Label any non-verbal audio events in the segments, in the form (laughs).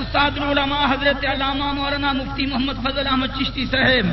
استاد العلماء حضرت علامہ مولانا مفتی محمد فضل احمد چشتی صاحب۔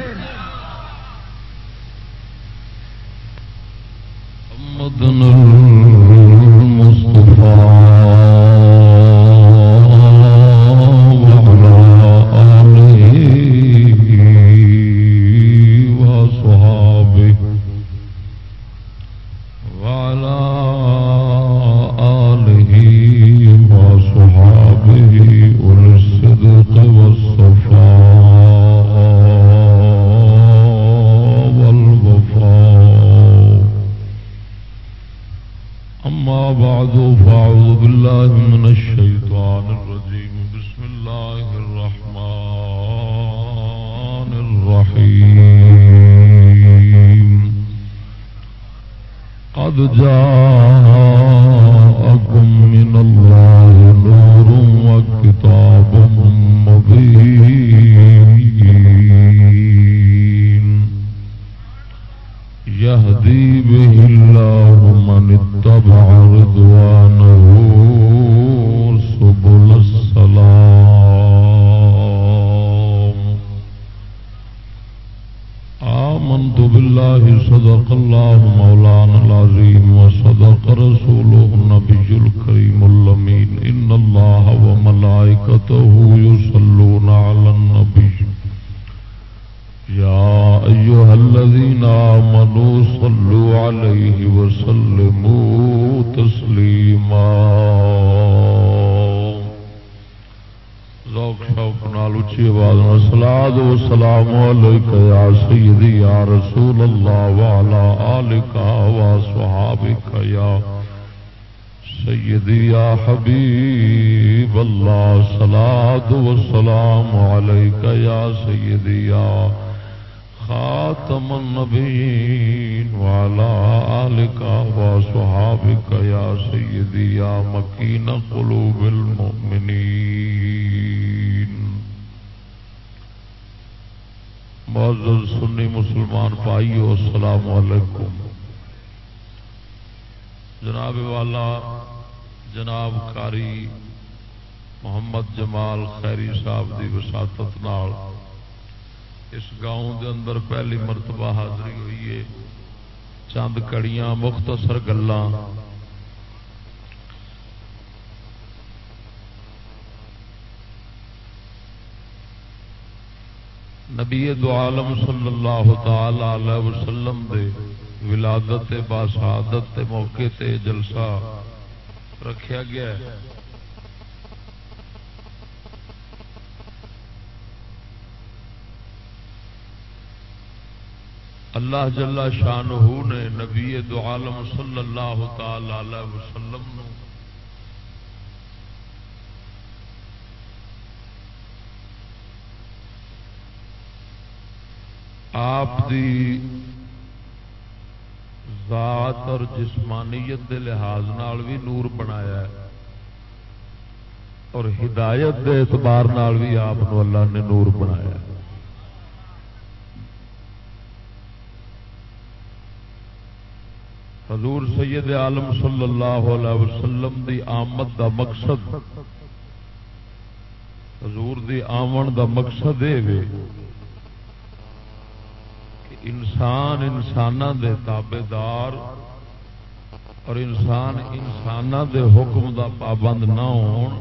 کڑیاں مختصر گلا نبی دو عالم صلی اللہ تعالی وسلم دے ولادت باسعادت موقع تے جلسہ رکھا گیا ہے۔ اللہ جل شان نے نبی دو عالم صلی اللہ تعالی وسلم آپ دی ذات اور جسمانیت دے لحاظ نال بھی نور بنایا ہے اور ہدایت دے اعتبار نال بھی آپ اللہ نے نور بنایا ہے۔ حضور سید عالم صلی اللہ علیہ وسلم دی آمد دا مقصد، حضور دی آمن دا مقصد یہ انسان انسان دے تابے دار اور انسان انسان دے حکم دا پابند نہ ہون،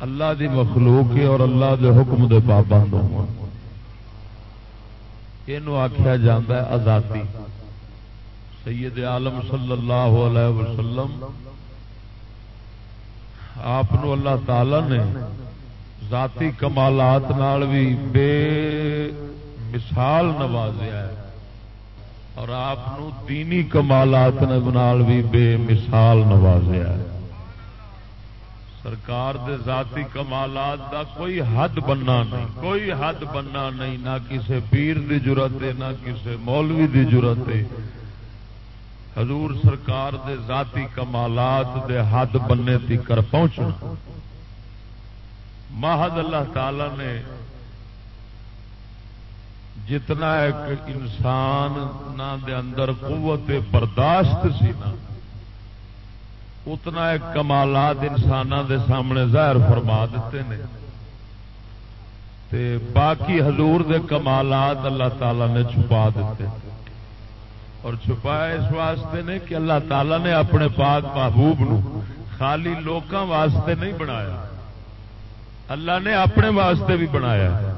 اللہ دی مخلوق اور اللہ دے حکم دے پابند ہو آخیا جا آزادی۔ سید عالم صلی اللہ علیہ وسلم، آپ اللہ تعالی نے ذاتی کمالات نال بھی بے مثال نوازیا ہے۔ اور آپ دینی کمالات نال بھی بے مثال نوازیا ہے۔ سرکار دے ذاتی کمالات دا کوئی حد بننا نہیں، کوئی حد بننا نہیں، نہ کسی پیر دی ضرورت ہے، نہ کسی مولوی دی ضرورت ہے۔ حضور سرکار دے ذاتی کمالات دے حد بننے تی کر پہنچنا۔ مہد اللہ تعالی نے جتنا ایک انسان نہ دے اندر قوت برداشت سی نا، اتنا ایک کمالات انسانوں دے سامنے ظاہر فرما دیتے ہیں تے باقی حضور دے کمالات اللہ تعالی نے چھپا دیتے۔ اور چھپایا اس واسطے نے کہ اللہ تعالی نے اپنے پاک محبوب نو خالی لوکاں واسطے نہیں بنایا۔ اللہ نے اپنے واسطے بھی بنایا۔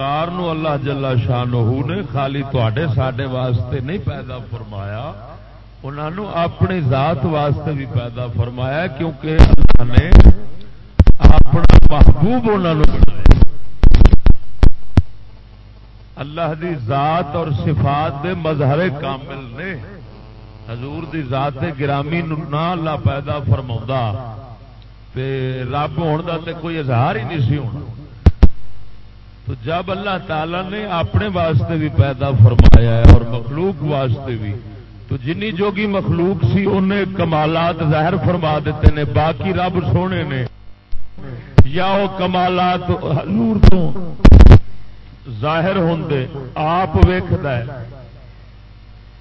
سرکار نو اللہ جلا شاہ نے خالی تے سڈے واسطے نہیں پیدا فرمایا انہوں اپنی ذات واسطے بھی پیدا فرمایا کیونکہ اللہ نے اپنا محبوب انہوں بنایا۔ اللہ دی ذات اور صفات دے مظہر کامل نے حضور دی ذات گرامی نہ اللہ پیدا فرما رب ہونے کا کوئی اظہار ہی نہیں سی ہونا۔ تو جب اللہ تعالی نے اپنے واسطے بھی پیدا فرمایا ہے اور مخلوق واسطے بھی، تو جنی جوگی مخلوق سی، انہیں کمالات ظاہر فرما دیتے نے، باقی رب سونے نے، یا وہ کمالات حضور تو ظاہر ہوں آپ ویخد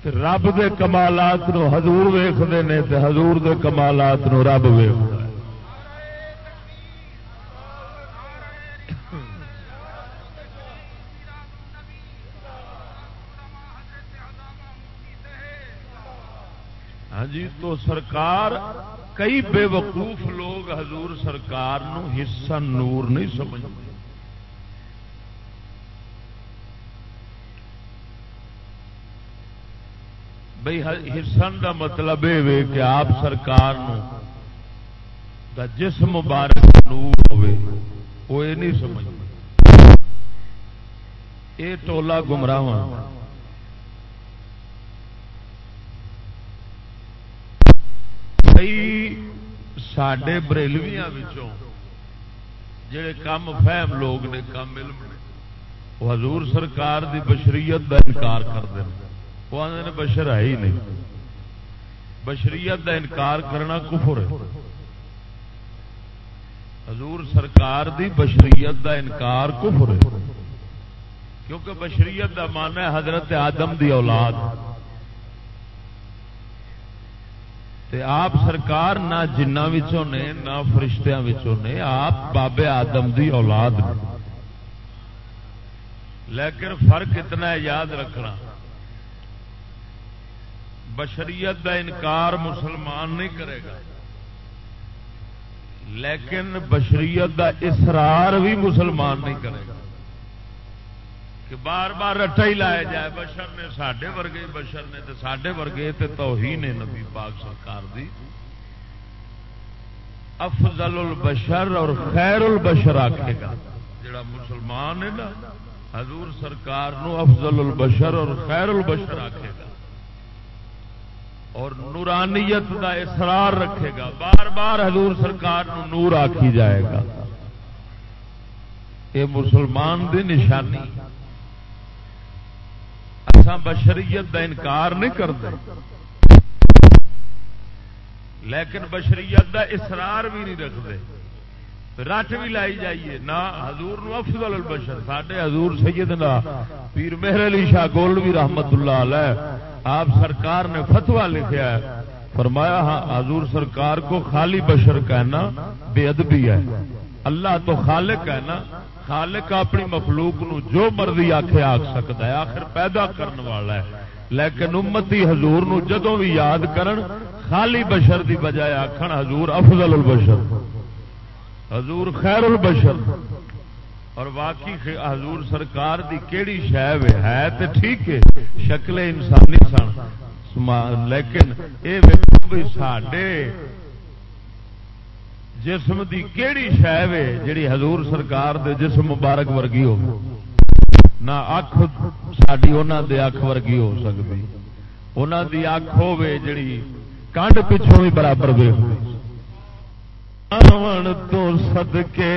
رب دے کمالات نو حضور ویختے ہیں حضور دے کمالات نو رب ویخ جی تو سرکار، کئی بے وقوف لوگ حضور سرکار نو حصہ نور نہیں سمجھ بھائی حصن کا مطلب یہ کہ آپ سرکار نو دا جسم مبارک نور ہوئے، وہ یہ نہیں سمجھ یہ ٹولا گمراہ کئی سڈے بریلویا جڑے کم فہم لوگ نے کم علم نے وہ حضور سرکار دی بشریت دا انکار کرتے ہیں وہ آدھے بشر ہے ہی نہیں بشریت دا انکار کرنا کفر ہے حضور سرکار دی بشریت دا انکار کفر ہے کیونکہ بشریت دا مانا ہے حضرت آدم دی اولاد تے آپ سرکار نہ جنہ نے، نہ فرشتیاں نے، آپ بابے آدم دی اولاد نے۔ لیکن فرق اتنا ہے، یاد رکھنا۔ بشریت دا انکار مسلمان نہیں کرے گا۔ لیکن بشریت دا اسرار بھی مسلمان نہیں کرے گا۔ کہ بار بار رٹا ہی لایا جائے۔ بشر نے سڈے ورگے، بشر نے تو سڈے ورگے تو ہی نے نبی پاک سرکار دی۔ افضل البشر اور خیر البشر آکھے گا۔ جڑا مسلمان ہے نا، حضور سرکار نو افضل البشر اور خیر البشر آکھے گا۔ اور نورانیت دا اصرار رکھے گا۔ بار بار حضور سرکار نو نور آکھی جائے گا۔ یہ مسلمان دی نشانی۔ بشریت دا انکار نہیں کرتے۔ لیکن بشریت دا اسرار بھی نہیں رکھتے۔ رٹ بھی لائی جائیے۔ نہ حضور نو افضل البشر، ساڈے حضور سیدنا پیر مہر علی شاہ گولوی رحمت اللہ علیہ، آپ سرکار نے فتوا لکھا ہے۔ فرمایا ہاں حضور سرکار کو خالی بشر کہنا بے ادبی ہے۔ اللہ تو خالق ہے نا۔ خالق اپنی مخلوق نو جو مرضی آخے آخ سکتا ہے، آخر پیدا کرنے والا ہے۔ لیکن امتی حضور نو جدو بھی یاد کرن، خالی بشر دی بجائے آخر حضور افضل البشر، حضور خیر البشر۔ اور واقعی حضور سرکار دی کیڑی شہ ہے تے ٹھیک ہے شکل انسانی سن۔ لیکن یہ ساڈے جسم دی کیڑی شہ وے جڑی حضور سرکار دے جسم مبارک ورگی ہو؟ نہ اکھ ساری انہوں دے اکھ ورگی ہو سکتی انہوں دی اکھ ہو جڑی کنڈ پچھوں بھی برابر وے۔ تو صدقے۔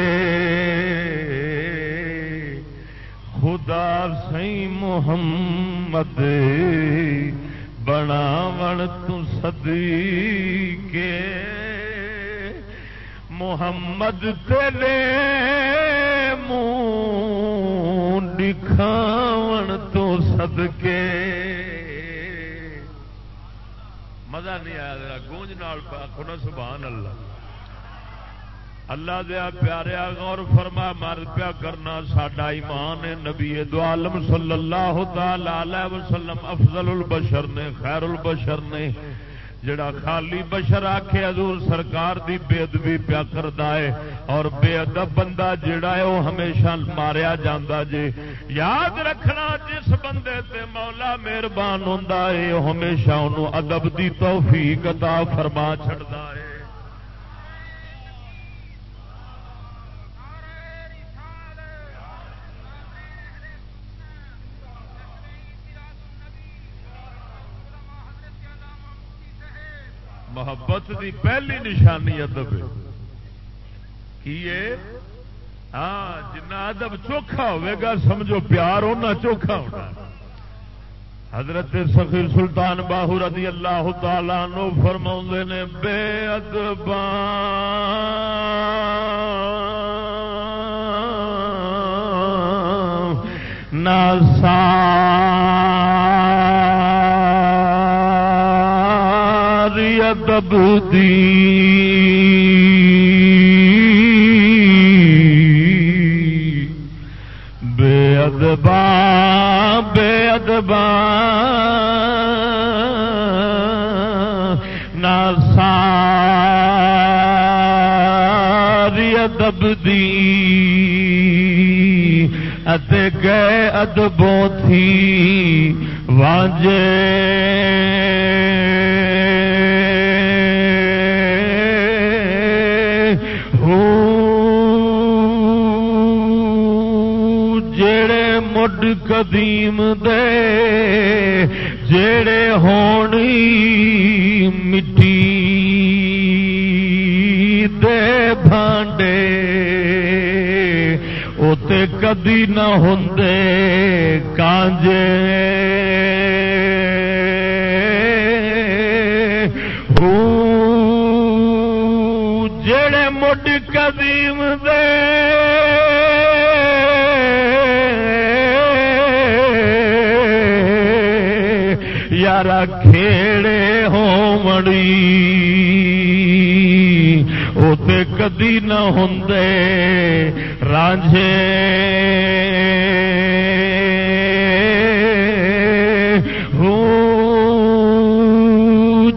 خدا سی محمد بناو تو صدقے۔ محمد تیرے منہ دکھاون تو صدقے۔ مزہ نہیں آیا ذرا، گونج نال پاک سبحان اللہ۔ اللہ دیا پیاریا غور فرما، مر پیا کرنا ساڈا ایمان نبی دو عالم صلی اللہ تعالی علیہ وسلم افضل البشر نے، خیر البشر نے۔ جڑا خالی بشر آکھے حضور سرکار دی بے ادبی پیا کرتا ہے اور بے ادب بندہ جڑا ہے وہ ہمیشہ ماریا جاندہ جے جی۔ یاد رکھنا جس بندے تے مولا مہربان ہوں ہے ہمیشہ انہوں ادب دی توفیق عطا فرما چھڑتا ہے۔ محبت دی پہلی نشانی ادب کی ہاں جنا ادب چوکھا ہوئے گا، سمجھو پیار ہونا چوکھا ہونا۔ حضرت سخیر سلطان باہو رضی اللہ تعالی نو فرما نے، بے ادبان ناسا ادب دی۔ بے ادبا بے ادبا۔ ناساری ادب دی۔ گئے ادبوں تھی۔ واجے۔ قدیم دے جڑے ہونی مٹی دے بھانڈے اوتے کدی نہ ہوں کانجے جڑے مڈ قدیم دے یار کھیڑے ہو مڑی تے کدی نہ ہوں رانجھے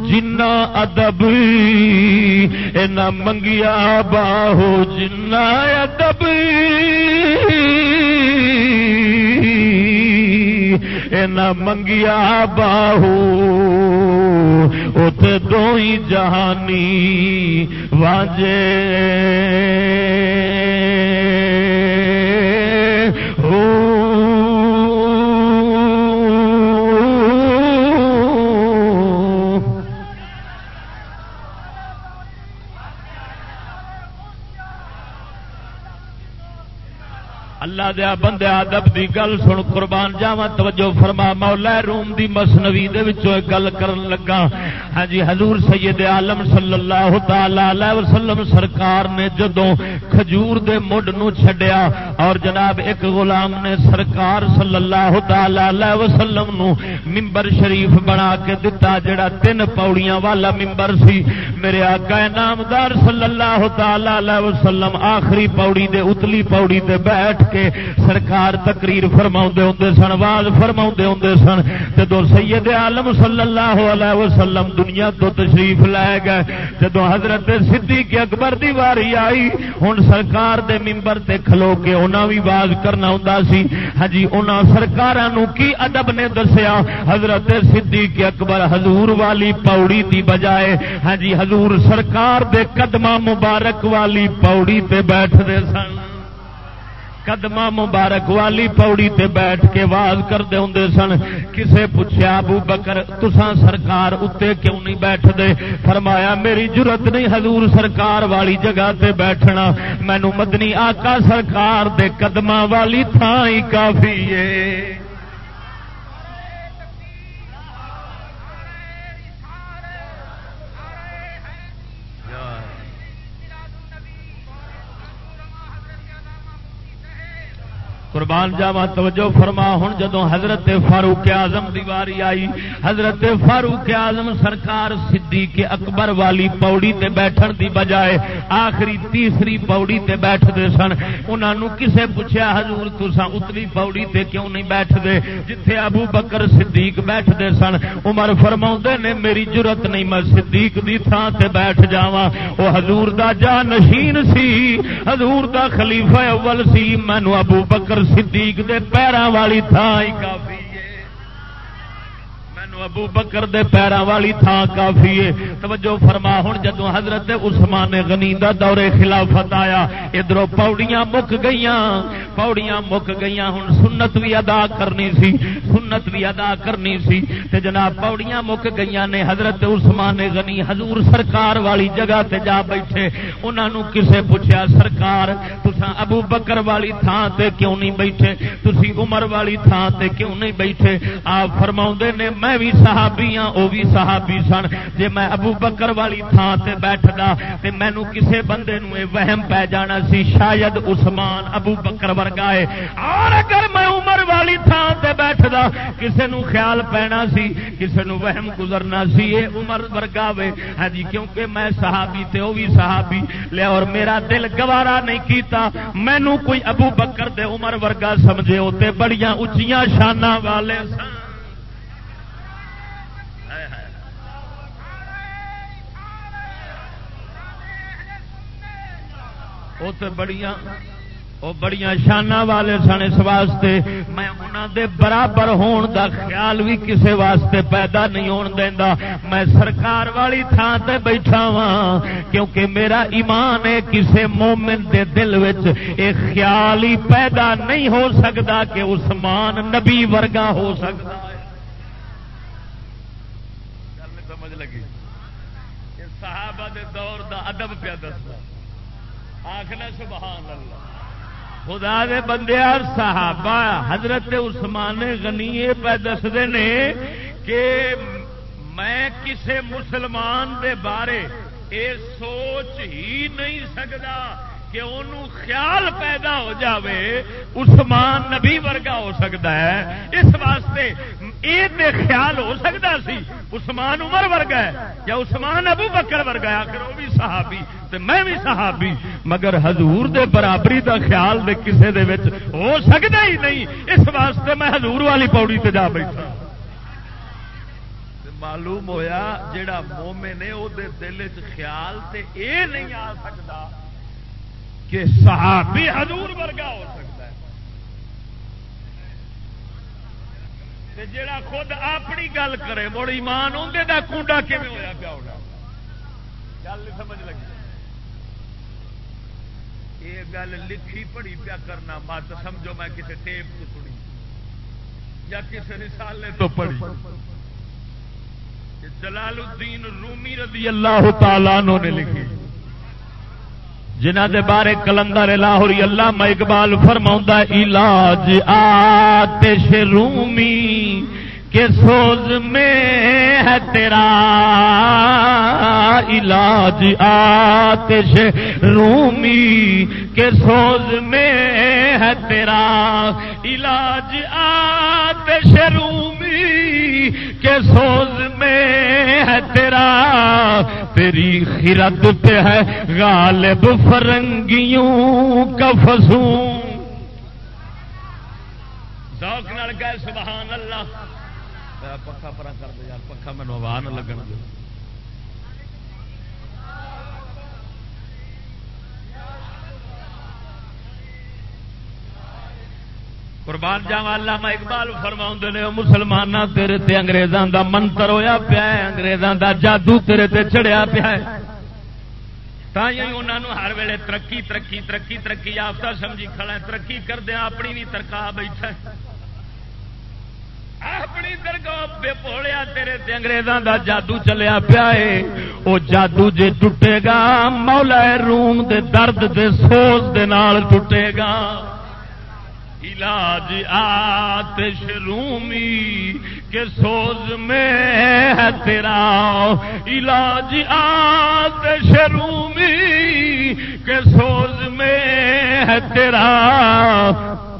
جنا ادب اینا منگیا باہو جنا ادب اینا منگیا باہو ات دو ہی جہانی واجے۔ اللہ دیا بندے ادب دی گل سن، قربان جاوا توجہ فرما، مولا روم دی مسنوی دے وچوں گل کرن لگا۔ ہاں جی حضور سید عالم صلی اللہ تعالی علیہ وسلم سرکار نے جدوں کھجور دے مڈ نو چھڈیا اور جناب ایک غلام نے سرکار صلی اللہ تعالی وسلم نو منبر شریف بنا کے دتا جڑا تین پاؤڑیاں والا منبر سی۔ میرے آقا نامدار صلی اللہ تعالی وسلم آخری پاؤڑی دے، اتلی پاؤڑی تے بیٹھ کے سرکار تقریر فرما ہوں سن واز فرما ہوں سن۔ جدو سید عالم صلی اللہ علیہ وسلم دنیا تو تشریف لے گئے جدو حضرت سدھی کے اکبر دی واری آئی ہوں سرکار دے ممبر تے کھلو کے انہاں بھی باز کرنا ہوندا سی۔ ہاں جی انہاں سرکار کی ادب نے دسیا؟ حضرت سدھی اکبر حضور والی پوڑی دی بجائے۔ ہاں جی حضور سرکار دے قدمہ مبارک والی پوڑی تے بیٹھ دے سن۔ قدم مبارک والی پوڑی تے بیٹھ کے واز کرتے ہوں سن۔ کسے پوچھا ابو بکر تسان سرکار اتنے کیوں نہیں بیٹھ دے فرمایا، میری ضرورت نہیں حضور سرکار والی جگہ تے بیٹھنا۔ مینو مدنی آقا سرکار دے قدم والی تھان ہی کافی ہے۔ قربان جاوا توجہ فرما۔ ہوں جدو حضرت فاروق آزم دیواری آئی، حضرت فاروق آزم سرکار صدیق اکبر والی پوڑی تے بیٹھن دی بجائے آخری تیسری پوڑی تے بیٹھتے سن۔ انہوں کسے پوچھا حضور تسا اتلی پوڑی تے کیوں نہیں بیٹھتے جتھے ابو بکر صدیق بیٹھتے سن، عمر فرما نے، میری ضرورت نہیں، میں صدیق دی تھان تے بیٹھ جاواں۔ وہ حضور دا جا نشین سی، حضور دا خلیفہ اول سی۔ مینو ابو بکر صدیق دے پیروں والی تھان ہی کافی ابو بکر دے پیرا والی تھان کافی ہے۔ توجہ فرما ہوں جدو حضرت عثمان غنی دا دور خلافت آیا ادھر پوڑیاں مک گئی پوڑیاں مک گئی ہوں سنت بھی ادا کرنی سی، سنت بھی ادا کرنی سی۔ تے جناب، پوڑیاں مک گئی نے حضرت عثمان غنی حضور سرکار والی جگہ تے جا بیٹھے۔ انہوں کسے پوچھا سرکار تسا ابو بکر والی تھان تے کیوں نہیں بیٹھے؟ تسی عمر والی تھان تے کیوں نہیں بیٹھے؟ آپ فرما نے، میں بھی بھی صحابی ہاں وہ بھی صحابی سن۔ جی میں ابو بکر والی تھان سے بیٹھتا تو مینو کسے بندے نو وہم پی جانا سی، شاید عثمان ابو بکر ورگا ہے۔ اور اگر میں عمر والی تھان سے بیٹھتا کسے نو خیال پینا سی، کسے نو وہم گزرنا سی یہ عمر ورگا وے۔ ہاں جی کیونکہ میں صحابی تے وہ بھی صحابی۔ لیا اور میرا دل گوارا نہیں کیتا۔ مینو کوئی ابو بکر دے عمر ورگا سمجھے ہوتے بڑیاں اچیاں شانہ والے سن۔ وہ تو بڑیاں وہ بڑی شانہ والے سن اس واسطے۔ میں انہوں دے برابر ہون دا خیال بھی کسے واسطے پیدا نہیں ہون دینا میں سرکار والی تھان تے بیٹھا وا کیونکہ میرا ایمان ہے کسے مومن دے دل وچ ایک خیال ہی پیدا نہیں ہو سکتا کہ عثمان نبی ورگا ہو سکتا سمجھ لگی صحابہ دے دور دا ادب پیا دستا۔ آخنا سبحان اللہ۔ خدا دے بندے صحابہ حضرت عثمان غنی پہ دستے نے کہ میں کسے مسلمان دے بارے اے سوچ ہی نہیں سکتا۔ کہ انہوں خیال پیدا ہو جاوے، عثمان نبی ورگا ہو سکتا ہے۔ اس واسطے یہ خیال ہو سکتا سی، عثمان عمر ورگا ہے یا عثمان ابو بکر ورگا ہے، آخر وہ بھی صحابی تے میں بھی صحابی۔ مگر حضور دے برابری دا خیال دے کسے دے وچ ہو سکتا ہی نہیں۔ اس واسطے میں حضور والی پوڑی تے جا بیٹھا۔ معلوم ہویا جڑا مومن ہے وہ دل چ خیال تے اے نہیں آ سکتا۔ کہ صحابی حضور ورگا ہو سکتا ہے۔ جڑا خود اپنی گل کرے، مڑ ایمان اندر کا کنڈا کیون ہوا پیا ہونا؟ گل نہیں سمجھ لگی۔ یہ گل لکھی پڑھی پیا کرنا، مت سمجھو میں کسی ٹیپ تو سنی یا کسی رسالے تو پڑھی۔ جلال الدین رومی رضی اللہ تعالیٰ نے لکھی۔ جنہ دے بارے کلندر لاہوری اللہ میں اقبال فرما علاج آتش رومی کے سوز میں ہے تیرا۔ علاج آتش رومی کے سوز میں ہے تیرا۔ علاج آتش رومی کے سوز میں ہے تیرا، تیری خرد پہ ہے غالب فرنگیوں کا فسوں ذوق نال گئے سبحان اللہ۔ پکا پرا کر دے یار پکا مینو آواز نہ لگن دے۔ قربان جاوا اللہ میں اقبال فرما نے مسلمان تیرے تے انگریزاں دا منتر ہویا پیا ہے، انگریزاں دا جادو تیرے تے چڑھیا پیا ہے۔ انہوں ہر ویلے ترقی ترقی ترقی ترقی آفتا سمجھی کھڑا ہے، ترقی کردیا اپنی بھی ترکا بیٹھا اپنی درگاہ بے پوڑیا تیرے تے انگریزاں دا جادو چلیا پیا ہے۔ او جادو جے ٹوٹے گا، مولا روم دے درد دے سوز دے نال ٹوٹے گا۔ علاج آتش رومی کے سوز میں ہے تیرا۔ علاج آتش رومی کے سوز میں ہے تیرا۔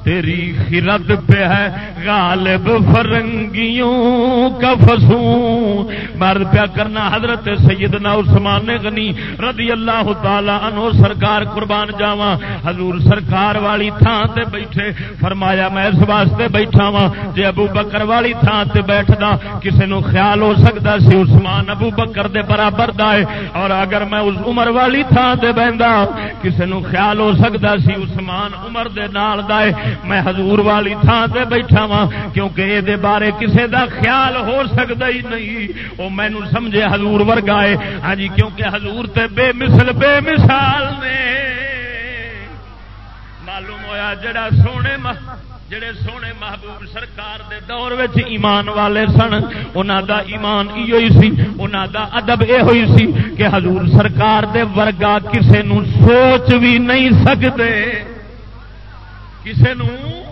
تیری خرد پہ ہے غالب فرنگیوں کا فسوں مرد پیا کرنا حضرت سیدنا عثمان غنی رضی اللہ تعالی عنہ سرکار قربان جاواں۔ حضور سرکار والی تھان تے بیٹھے۔ فرمایا میں اس واسطے بیٹھا وا جے ابو بکر والی تھان تے بیٹھدا کسے نو خیال ہو سکدا سی عثمان ابو بکر دے برابر دا ہے۔ اور اگر میں اس عمر والی تھان تے بہندا کسے نو خیال ہو سکدا سی عثمان عمر دے نال دا ہے۔ میں حضور والی تھان سے بیٹھا وا کیونکہ یہ بارے کسے دا خیال ہو سکتا ہی نہیں۔ وہ مینو سمجھے حضور ورگا ہے ہاں جی کیونکہ حضور تے بے مثل، بے مثال نے۔ معلوم ہویا جڑا سونے جڑے سونے محبوب سرکار دے دور وچ ایمان والے سن، انہاں دا ایمان ایو ہی سی۔ انہاں دا ادب اے ہوئی سی کہ حضور سرکار دے ورگا کسے نو سوچ بھی نہیں سکتے کسی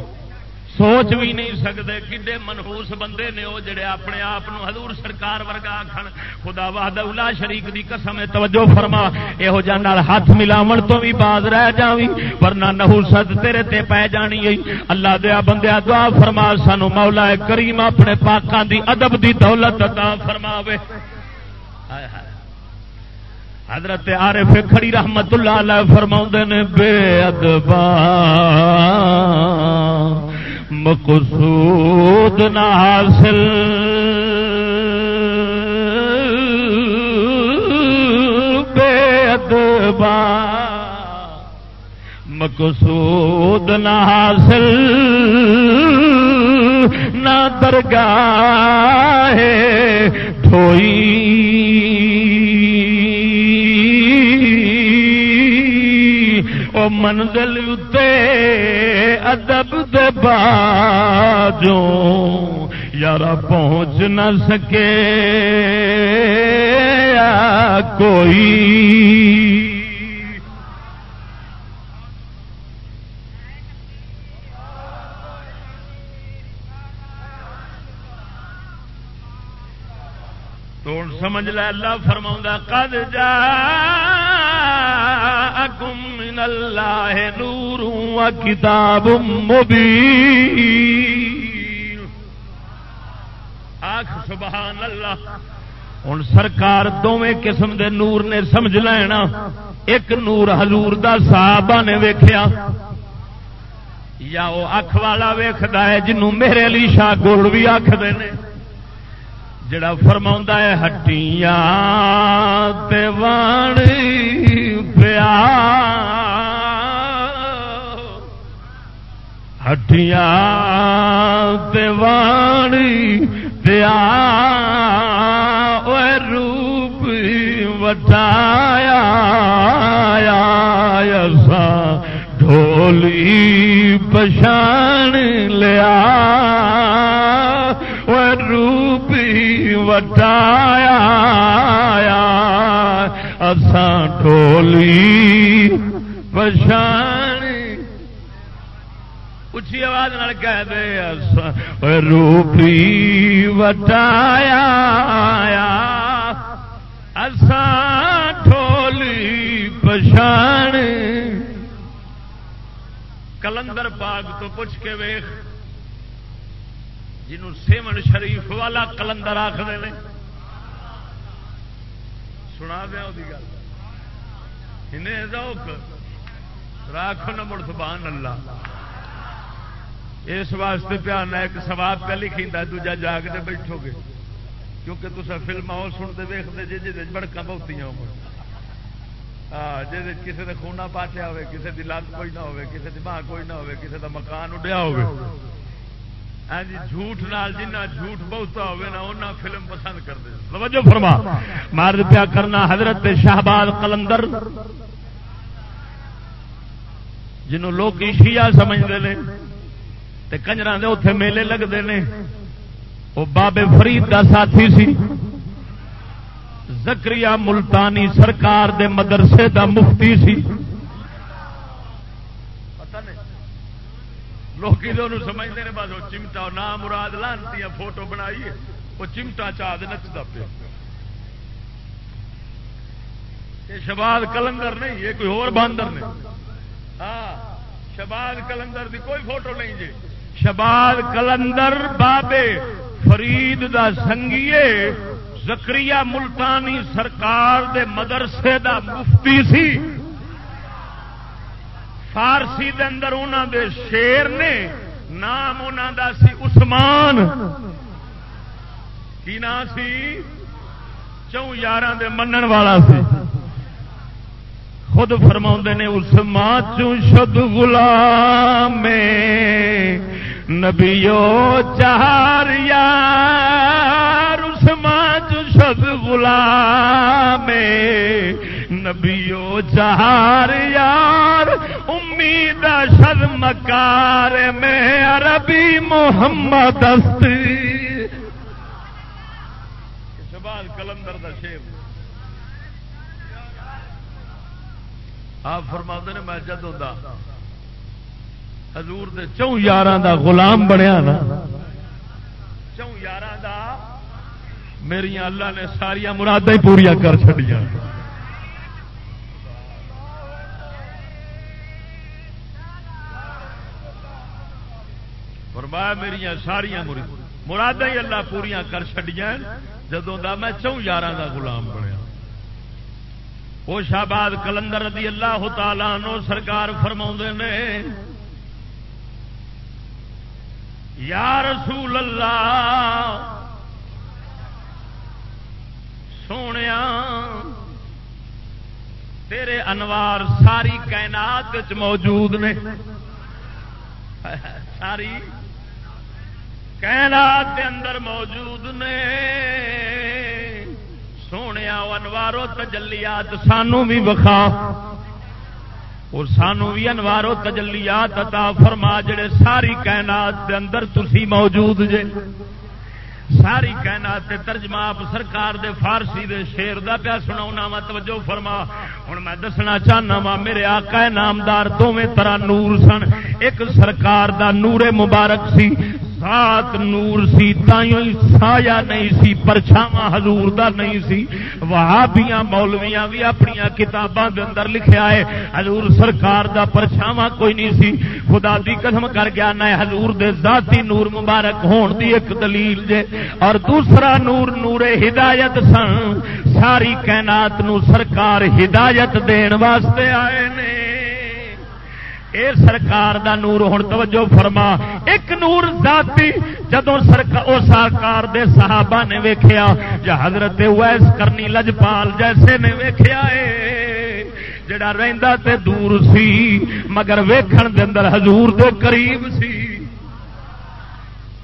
سوچ بھی نہیں سکتے کھے منہوس بندے نے وہ جڑے اپنے آپ حضور سرکار ورگا آخر خدا واہد الا شریک دی قسم توجہ فرما یہو جان ہاتھ ملاو تو بھی باز رہ جاوی ورنہ نہوست تیرے تے پی جانی ہے اللہ دیا بندیا دعا فرما، سانو مولا کریم اپنے پاکان دی ادب دی دولت عطا فرماوے۔ حضرت عارف کھڑی رحمت اللہ علیہ فرما نے، بے ادبا، مقصود نہ حاصل۔ بے ادبا، مقصود نہ حاصل۔ نہ درگاہ دھوئی۔ او منزل اتے ادب دباجوں یار پہنچ نہ سکے کوئی۔ تو سمجھ لے اللہ فرما کد جا من اللہ نور کتاب آخ، سبحان اللہ۔ ہوں سرکار دونیں قسم دے نور نے سمجھ لینا۔ ایک نور حضور دا صحابہ نے ویخیا یا وہ اکھ والا ویختا ہے جنوں میرے علی شاہ گول بھی آخر نے۔ جڑا فرما ہے، ہٹیاں تے وان پیا ہٹیاں وان پیا روپ وٹایا ڈھولی پچھان لیا روپی وٹایا اسان ٹولی پچھان اچھی آواز کہہ دے روپی وٹایا اسان ٹھولی پچھان۔ کلندر پاک تو پوچھ کے ویخ جنہوں سیمن شریف والا کلندر آخر نے۔ سنا دیا وہ گل۔ انہیں راکھ نہ مڑ سبحان اللہ۔ اس واسطے پیار ایک سواب پہ لکھی دوجا جاگتے بیٹھو گے کیونکہ تصا فلم آؤ سنتے ویختے جی جی بڑکا بہتی ہو ہاں جی کسی نے خونا پاٹیا ہوے کسی کی لت کوئی نہ ہو کسی کی ماں کوئی نہ ہو کسی کا مکان اڈیا ہو ہاں جی جھوٹ نال جنہ جھوٹ بہتا ہوئے نا انہاں فلم پسند کرتے توجہ فرما۔ مرد پیا کرنا حضرت شہباز قلندر، جنہوں لوگ شیعہ سمجھتے ہیں۔ تے کنجر دے اتے میلے لگتے ہیں وہ بابے فرید دا ساتھی سی۔ زکری ملتانی سرکار دے مدرسے دا مفتی سی۔ لوگ سمجھتے ہیں بس وہ چمٹا نام مراد لانتی فوٹو بنائی وہ چمٹا چاہ نچتا پیا یہ شباد کلندر نہیں، یہ کوئی اور باندر نے ہاں شباد کلندر دی کوئی فوٹو نہیں جی۔ شباد کلندر بابے فرید دا سنگیے زکری ملتانی سرکار دے مدرسے دا مفتی سی۔ فارسی دے اندر انہوں دے شیر نے، نام انہوں دا سی عثمان۔ کی نام سی؟ چون یار دے منن والا سی۔ خود فرما نے اس ماں چد غلام میں نبیو چار یار اس ماں چد غلام نبیو چار یار امید شد مکار میں عربی محمد کلندر دا شیر۔ آپ فرما نے میں جد ہوتا حضور دے چون یار دا غلام بنیا نا، چون یار دا میری اللہ نے ساریا مراد ہی پوریا کر چڑیا فرمایا میری ساریا مراد ہی اللہ پوریا کر چڑیا جدوں دا میں چون یار دا غلام بنیا۔ وہ شہباد کلندر رضی اللہ تعالی نو سرکار فرما نے یا رسول اللہ سونے تیرے انوار ساری کائنات موجود نے۔ ساری کائنات کے اندر موجود نے۔ سونے انوارو تجلیات سانو بھی وکھا۔ اور سانو بھی انوارو تجلیات عطا فرما، جڑے ساری کائنات دے اندر تسی موجود جے۔ ساری کائنات ترجمہ آپ سرکار دے فارسی دے شیر دا پیا سنا وا، توجہ فرما۔ ہوں میں دسنا چاہنا وا، میرے آقا نامدار دونوں طرح نور سن۔ ایک سرکار دا نور مبارک سی ذات نور سی، تائیوں سایہ نہیں سی، پرچھاواں حضور دا نہیں سی۔ وہابیاں، مولویاں بھی اپنی کتاباں دے اندر لکھیا ہے، حضور سرکار دا پرچھاواں کوئی نہیں سی۔ خدا دی قسم کر گیا نہ حضور دے ذاتی نور مبارک ہون دی ایک دلیل جے۔ اور دوسرا نور نور ہدایت سن ساری کائنات نو سرکار ہدایت دین واسطے آئے نے۔ اے سرکار دا نور ہوں توجہ فرما۔ ایک نور ذاتی جدو سرکار دے صحابہ نے ویکھیا، یا حضرت ویس کرنی لجپال جیسے نے ویکھیا اے، جڑا رہندا تے دور سی، مگر ویکھن دے اندر حضور دے قریب سی۔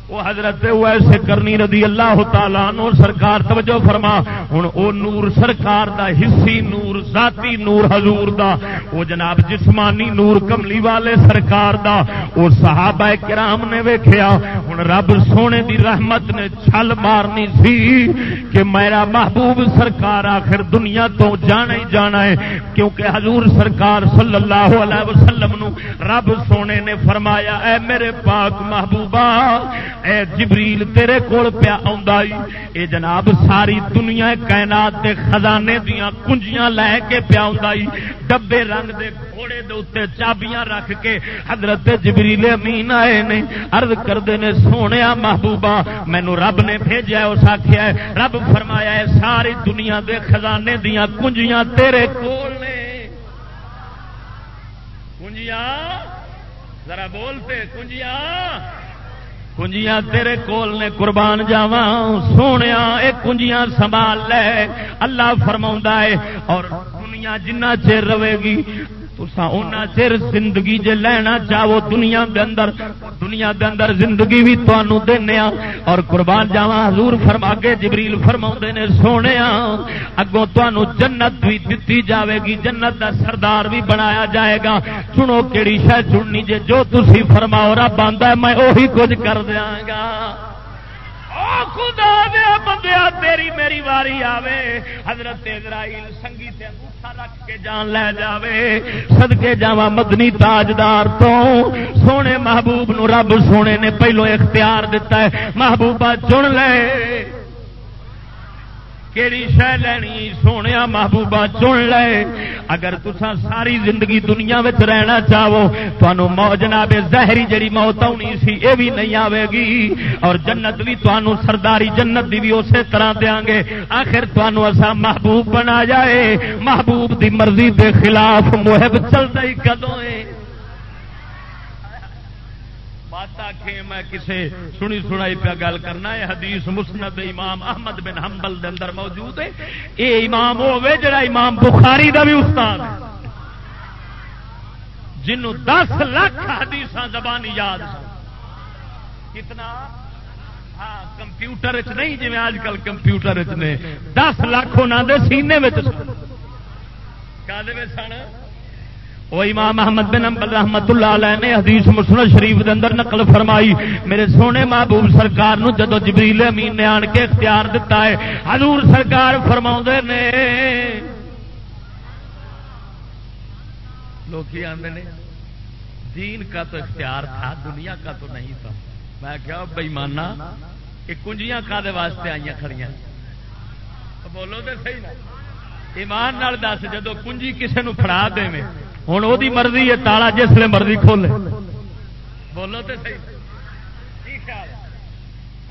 وہ حضرت ویسے کرنی رضی اللہ تعالیٰ نو سرکار توجہ فرما۔ ہوں او نور، سرکار دا حصی نور ذاتی نور حضور دا، او جناب جسمانی نور کملی والے سرکار دا، او صحابہ کرام نے ویکھیا ہوں رب سونے دی رحمت نے چھل مارنی سی کہ میرا محبوب سرکار آخر دنیا تو جانا ہی جانا ہے، کیونکہ حضور سرکار صلی اللہ علیہ وسلم نو رب سونے نے فرمایا، اے میرے پاک محبوبہ، اے جبریل تیرے کول پیا اے جناب ساری دنیا کائنات دے خزانے دیاں کنجیاں لے کے پیا ڈبے رنگ دے گھوڑے دے اتنے چابیاں رکھ کے حضرت جبریل امین آئے نے، عرض کرتے نے، سونے محبوبہ مینو رب نے بھیجا اس آخیا رب فرمایا ہے، ساری دنیا دے خزانے دیاں کنجیاں تیرے کول نے۔ کنجیاں؟ ذرا بولتے کنجیاں؟ کنجیاں تیرے کول نے قربان جاوا سونے یہ کنجیاں سنبھال لے۔ اللہ فرما ہے، اور دنیا جنہ چیر رہے گی چر زندگی جے لینا چاہو دنیا دے اندر، دنیا دے اندر زندگی بھی تمہوں دینا اور قربان جاوا حضور فرما کے جبریل فرما نے، سونے اگوں تمہوں جنت بھی دتی جاوے گی، جنت دا سردار بھی بنایا جائے گا۔ سنو کہڑی شہ چننی جے، جو تھی فرماؤ، رب آدھا میں وہی کچھ کر دیا گا۔ خدا دیا بندیا تیری میری واری آوے۔ حضرت اسرائیل سنگیت رکھ کے جان لے جاوے، صدقے جاوا مدنی تاجدار تو سونے محبوب نو رب سونے نے پہلو اختیار دیتا ہے، محبوبہ چن لے۔ کیڑی شہ لینی؟ سونے محبوبہ چن لے۔ اگر تسا ساری زندگی دنیا میں رہنا چاہو تو موج جناب زہری جڑی موت آنی سی یہ بھی نہیں آئے گی۔ اور جنت بھی تمہوں سرداری جنت دی بھی اسی طرح دیا گے آخر تمہوں اصا محبوب بنا جائے۔ محبوب دی مرضی دے خلاف محب چلتا ہی کدوں ہے؟ میں کسے سنی سنائی پہ گل کرنا ہے۔ حدیث مسند امام احمد بن حنبل دے اندر موجود ہے۔ اے امام ہوے جڑا امام بخاری دا بھی استاد ہے۔ جنوں دس لاکھ حدیث زبانی یاد کتنا؟ ہاں کمپیوٹر چ نہیں جی آج کل کمپیوٹر چ نے۔ دس لاکھ انہوں دے سینے میں سن؟ وہ امام احمد بن امبل رحمت اللہ علیہ نے حدیث مسلم شریف دے اندر نقل فرمائی۔ میرے سونے محبوب سرکار نو جدو جبریل امین نے آن کے اختیار دیتا ہے، حضور سرکار فرما نے۔ لوگ آتے نے، دین کا تو اختیار تھا، دنیا کا تو نہیں تھا۔ میں کیا بئی مانا یہ کنجیاں کا واسطے آئی کھڑی بولو تو صحیح نا۔ ایمان دس جدو کنجی کسی نے فڑا دے میں ہوں وہ مرضی ہے، تالا جس نے مرضی کھولے۔ بولو تو صحیح۔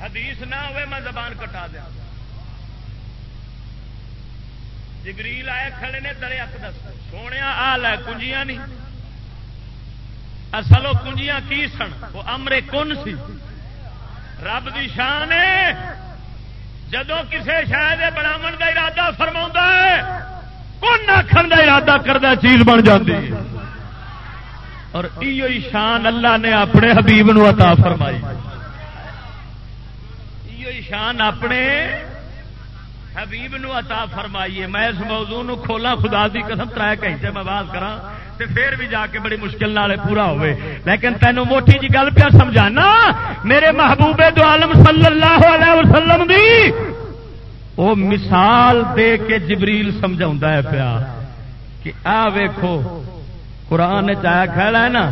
حدیث نہ ہوئے میں زبان کٹا دیا۔ جبریل آئے کھڑے نے دریا دس۔ سونے آل ہے، کنجیاں نہیں۔ اصل وہ کنجیاں کی سن؟ وہ امرے کن سی؟ رب دی شان ہے۔ جدو کسی شاید بناو کا ارادہ فرما ہے کون آخر کا ارادہ کردہ چیز بن جاتی اور یہ شان اللہ نے اپنے حبیب نو عطا فرمائی۔ یہ شان اپنے حبیب نو عطا فرمائیے میں اس موضوع نو کھولا خدا دی قسم ترائے کہیں سے میں بات کرا تے پھر بھی جا کے بڑی مشکل نال پورا ہوئے۔ لیکن تینوں موٹی جی گل پہ سمجھانا، میرے محبوب دو عالم صلی اللہ علیہ وسلم دی وہ مثال دے کے جبریل سمجھا ہے پیا کہ آ ویکھو، قرآن چایا کھڑا ہے نا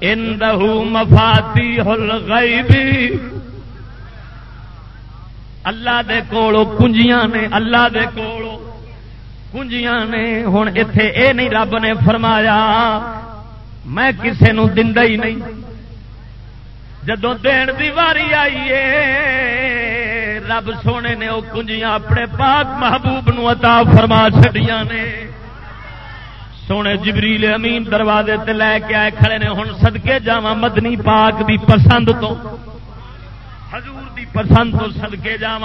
اندہ مفاتی الغیبی اللہ دے کولو کنجیاں نے، اللہ دے کولو کنجیاں نے۔ ہوں اتے اے نہیں رب نے فرمایا، میں کسے نو دندا ہی نہیں۔ جدو دین دی واری آئیے رب سونے نے وہ کنجیاں اپنے پاک محبوب نو عطا فرما چڑیا نے۔ سونے جبریل امین دروازے تے لے کے آئے کھڑے نے ہوں سدکے جا مدنی پاک دی پسند تو۔ حضور پسند تو سدکے جا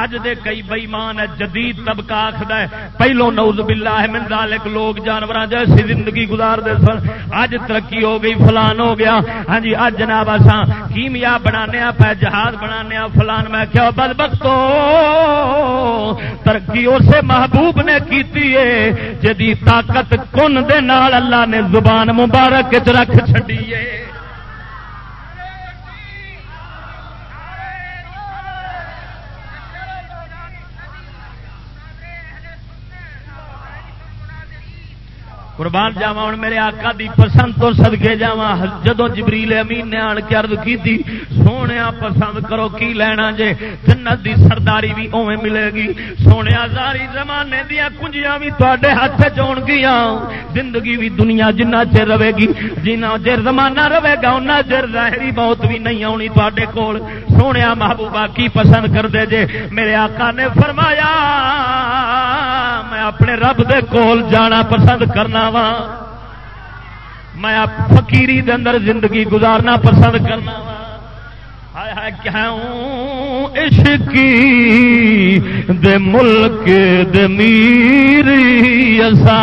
اج دے کئی بئیمان ہے، جدید طبقہ آخر ہے۔ پہلو نوز باللہ من ذالک، لوگ جانور جیسی زندگی گزار دے سن۔ اج ترقی ہو گئی، فلان ہو گیا۔ ہاں جی اج جناب اساں کیمیا بنانے پہ جہاز بنانے فلان۔ میں کیا بد بختو، ترقی اسے محبوب نے کیتی ہے، جدی طاقت کن دے نال اللہ نے زبان مبارک چ رکھ چڈی ہے۔ قربان جاوا ہوں میرے آقا دی پسند تو سدکے جا جدو جبریل امین نے آن کے ارد کی سونے پسند کرو کی لینا جے؟ جنت دی سرداری بھی اوے ملے گی۔ سونے زاری زمانے دیا کنجیاں بھی تے ہاتھ چون گیا زندگی بھی دنیا جنہ چر رہے گی، جنہ چر زمانہ رہے گا ان چر ظاہری موت بھی نہیں آنی تے کول۔ سونے محبوبہ کی پسند کر دے جے؟ میرے آقا نے فرمایا، میں اپنے رب دے کول جانا پسند کرنا وا میں فکیری دے اندر زندگی گزارنا پسند کرنا عشقی دے ملک دے میری اسا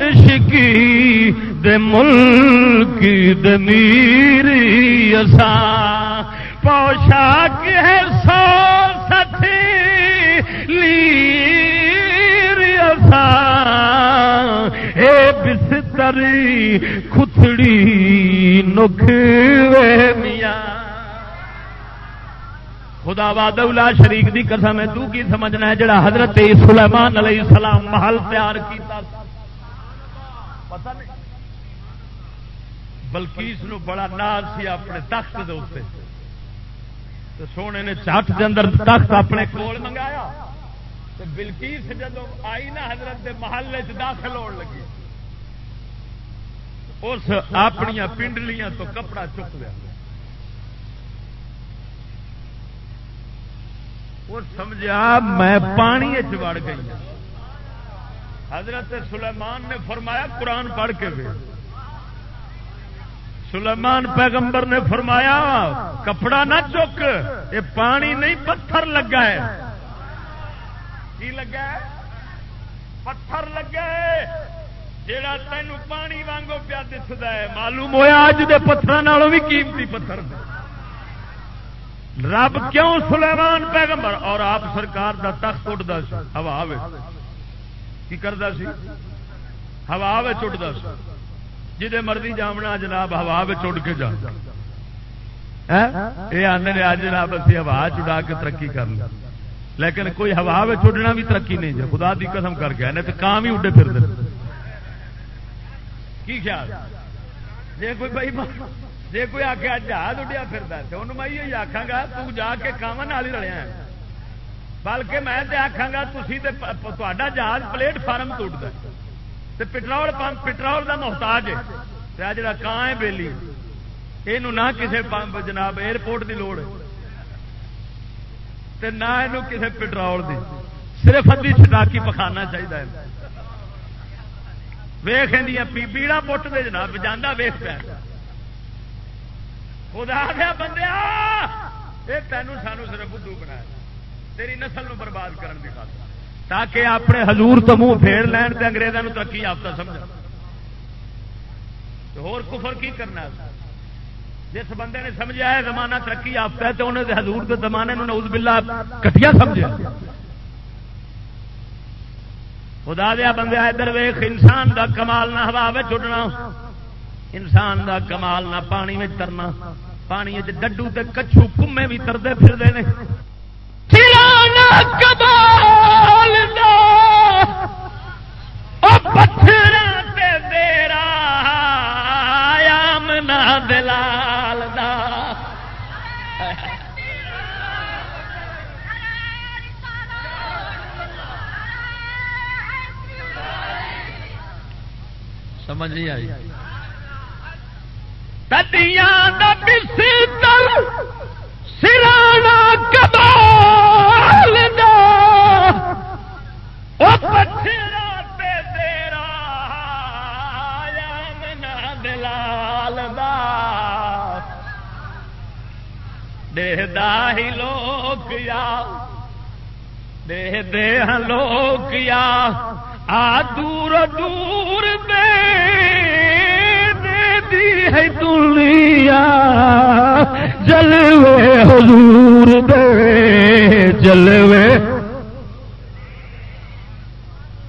عشقی دے ملک دے میری اسا پوشاک ہے سو سٹھی لی اے بستری کھتڑی نکھ میاں۔ خدا وادلہ شریف دی قسم ہے، تو کی سمجھنا ہے جڑا حضرت سلیمان علیہ السلام محل تیار کیتا پتہ نہیں۔ بلکیس نو بڑا ناز سی اپنے تخت دے سونے نے چٹ کے اندر تخت اپنے کول منگایا۔ بلکیس جدو آئی نا حضرت دے محلے چ داخل ہو لگی، اس اپنی پنڈلیاں تو کپڑا چک لیا۔ وہ سمجھا میں پانی چڑ گئی ہاں۔ حضرت سلیمان نے فرمایا، قرآن پڑھ کے بھی سلیمان پیغمبر نے فرمایا، کپڑا نہ چک، یہ پانی نہیں پتھر لگا ہے۔ کی لگا پتھر لگا ہے۔ جڑا تین پانی وانگو پیا دستا ہے، معلوم ہوا اج دے پتھر بھی قیمتی پتھر رب کیوں سلیمان پیغمبر؟ اور آپ سرکار دا تخت اٹھتا سی، ہوا کی کرتا سی؟ ہوا اٹھتا سی۔ جی مرضی جامنا جناب، ہوا اڑ کے جا۔ ہاں؟ یہ آدھے آج جناب اسی ہوا چڑا کے ترقی کر لیں لیکن کوئی ہوا چڑنا بھی ترقی نہیں جائے خدا دی قسم کر کے تو کام ہی اڈے پھر کی خیال؟ جی کوئی بھائی جی کوئی آخیا جہاز اڈیا پھر انہوں میں یہ آخا گا، تو جا کے کام نال ہی رلیا بلکہ میں آخا گا تھی تا جہاز پلیٹ فارم ٹوٹتا پٹرول پمپ پٹرول کا محتاج ہے۔ جا کان ہے بےلی یہ نہ کسی پمپ جناب، ایئرپورٹ کی لوڑ نہ یہ کسی پٹرول کی صرف ادی چٹاکی پکانا چاہیے ویخ پیڑا پٹ دے جناب جانا ویخ پہ خدا دیا بندے یہ تینوں سانو صرف بدھو بنایا۔ تیری نسل نو برباد کرن دی خاطر۔ تاکہ اپنے حضور تو منہ پھیڑ لین تے انگریزوں ترقی یافتہ سمجھ ہور کفر کی کرنا جس بندے نے سمجھا ہے زمانہ ترقی یافتہ ہے تو انہیں حضور کے زمانے میں نعوذ باللہ کٹیا سمجھا خدا دیا بندے، ادھر ویخ انسان دا کمال نہ ہوا چڈنا انسان دا کمال نہ پانی میں ترنا۔ پانی ڈڈو تے کچھو کمے بھی ترتے پھرتے ہیں پتھر دیرا سمجھ نہیں آئی۔ تدیاں دا بستر سرانا کبال دا۔ او تیرا دلال دا۔ دے دا ہی لوگ یا۔ دے دے لوگ یا۔ آ دور دور دے دی ہے دنیا۔ جلوے حضور دے، جلوے۔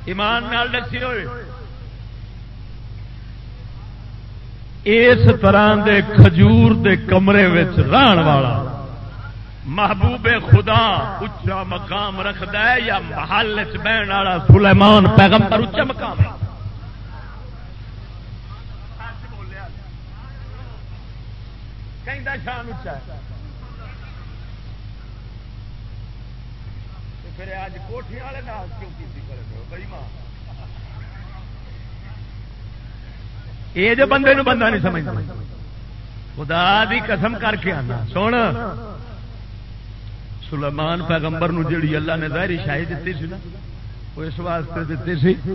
ایمان نال دسی ہوئے۔ اس طرح دے کھجور دے کمرے رہن والا۔ محبوب خدا اچا مقام رکھد ہے یا محل چ بہن والا سلیمان پیغمبر اچا مقام ہے؟ شان اچا پھر اج کوٹھی والے کیوں کی بھائی ماں یہ جو بندے نو بندہ نہیں سمجھتا۔ خدا دی قسم کر کے آنا۔ سن۔ سلیمان پیغمبر نو جڑی اللہ نے ظاہری شاہی دیتی سی نا، وہ اس واسطے دیتی سی۔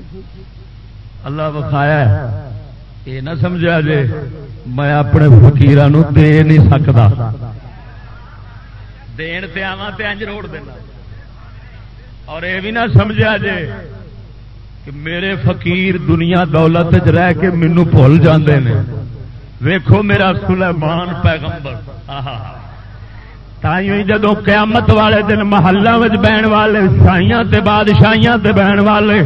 اللہ بخایا یہ نہ سمجھا جے، میں اپنے فکیر دے نہیں سکتا۔ دین تے آوا تے انج روڑ دینا۔ اور یہ بھی نہ سمجھا جے کہ میرے فقیر دنیا دولت چ رہ کے مینو بھول جاندے نے۔ ویکھو میرا سلیمان پیغمبر۔ آہا۔ تھی جدو قیامت والے دن محلہ بہن والے سائیاں تے بادشاہیاں تے بہن والے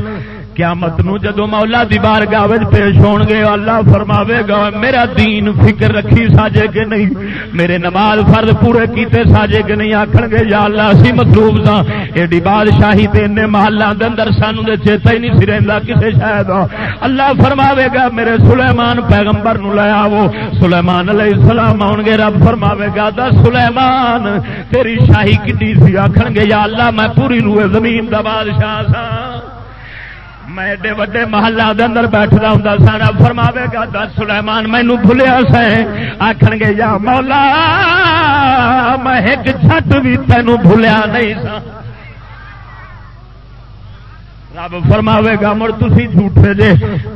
قیامت نو جدو مولا دی بار گاوج پیش ہون گے، اللہ فرماوے گا، میرا دین فکر رکھی ساجے کہ نہیں؟ میرے نماز فرض پورے کیتے ساجے کہ نہیں؟ آکھن گے، یا اللہ، اسی مطلوب سا ایڈی بادشاہی تے نے محلہ دے اندر سانو دے چیتا ہی نہیں سی رہندا کسے شاید اللہ فرماوے گا، میرے سلیمان پیغمبر نو لے آو سلیمان علیہ السلام آن گے، رب فرماوے گا دا سلیمان، تیری شاہی کڈی سی؟ آکھن گے، یا اللہ، میں پوری روئے زمین دا بادشاہ سا میں ایڈے وڈے محلہ دے اندر بیٹھتا ہوں سارا فرماوے گا، دس سلیمان مینو بھولیا سے آخر گے، یا مولا، میں ایک جھٹ بھی تینوں بھولیا نہیں سا۔ رب فرماوے گا مڑ تھی جھوٹے جے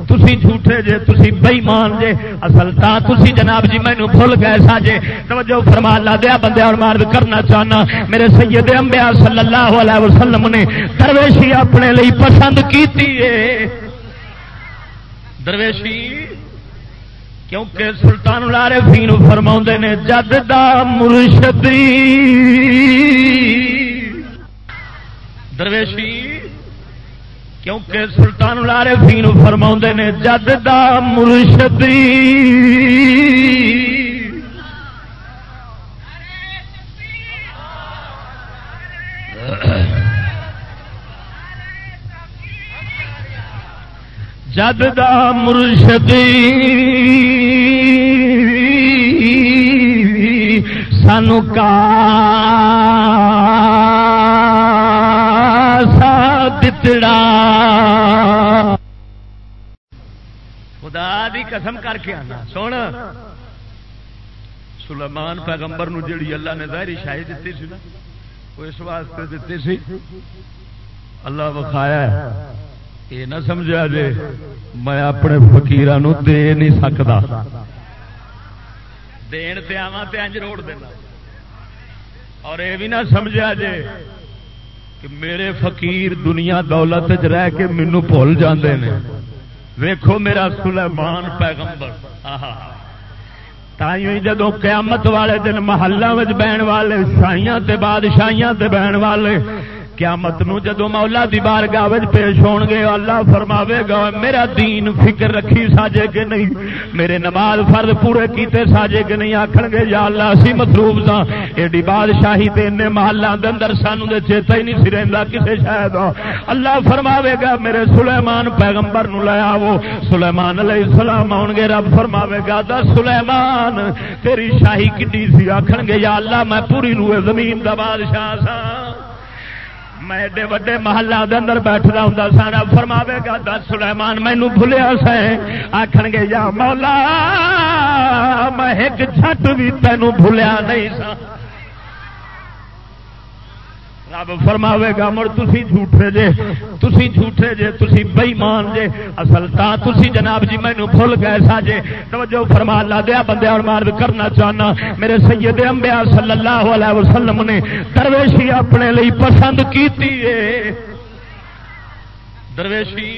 تھی جھوٹے جے تھی بئیمان جے۔ اصل تا تھی جناب جی مینو بھول گئے سا جے۔ توجہ فرما لا دیا بندے اور مارد کرنا چاہنا۔ میرے سید انبیاء صلی اللہ علیہ وسلم نے درویشی اپنے لیے پسند کی درویشی، کیونکہ سلطان لارے فین فرما نے، جد دا مرشدی۔ درویشی کیونکہ سلطان لارے فین فرما نے، جد دا مرشدی۔ جد دا مرشدی۔ سانو کا دتڑا۔ دی قسم کر کے آنا۔ سن۔ سلیمان پیغمبر نو جڑی اللہ نے ظاہری شاہی دیتی سی نا، وہ اس واسطے دیتی سی، اللہ بخایا یہ نہ سمجھا جے، میں اپنے فکیران دے نہیں سکتا دین تے آواں تے انج روڑ دینا۔ اور یہ بھی نہ سمجھا جے کہ میرے فقیر دنیا دولت چ رہ کے مینو بھول جاندے نے۔ ویکھو میرا سلیمان پیغمبر. تائیوں جدو قیامت والے دن محلہ بہن والے، سائیاں تے بادشاہیاں تے بہن والے قیامت نو جدو مولا دی بار گاوج پیش ہون گے، اللہ فرماوے گا، میرا دین فکر رکھی ساجے کہ نہیں؟ میرے نماز فرض پورے کیتے ساجے کہ نہیں؟ آکھن گے، یا اللہ، اسی مطلوب سا ایڈی بادشاہی تے نے محلہ دے اندر سانو دے چیتا ہی نہیں سی رہندا کسے شاید اللہ فرماوے گا، میرے سلیمان پیغمبر نو لے آو سلیمان علیہ السلام آن گے، رب فرماوے گا، دا سلیمان، تیری شاہی کڈی سی۔ آکھن گے، یا اللہ، میں پوری روئے زمین دا بادشاہ سا میں ایڈے وڈے محلہ دے اندر بیٹھتا ہوں سارا فرماوے گا، دس سلیمان مینو بھولیا سا آخر گے، یا مولا، میں ایک جھٹ بھی تینوں بھولیا نہیں سا۔ رب فرماوے گا مڑ تھی جھوٹے جے تھی جھوٹے جے تھی بئیمان جے۔ اصل تا تھی جناب جی مینو بھول گئے سا جے۔ توجہ فرما لا دیا بندے اور مار کرنا چاہنا۔ میرے سید انبیاء صلی اللہ علیہ وسلم نے درویشی اپنے لیے پسند کی درویشی،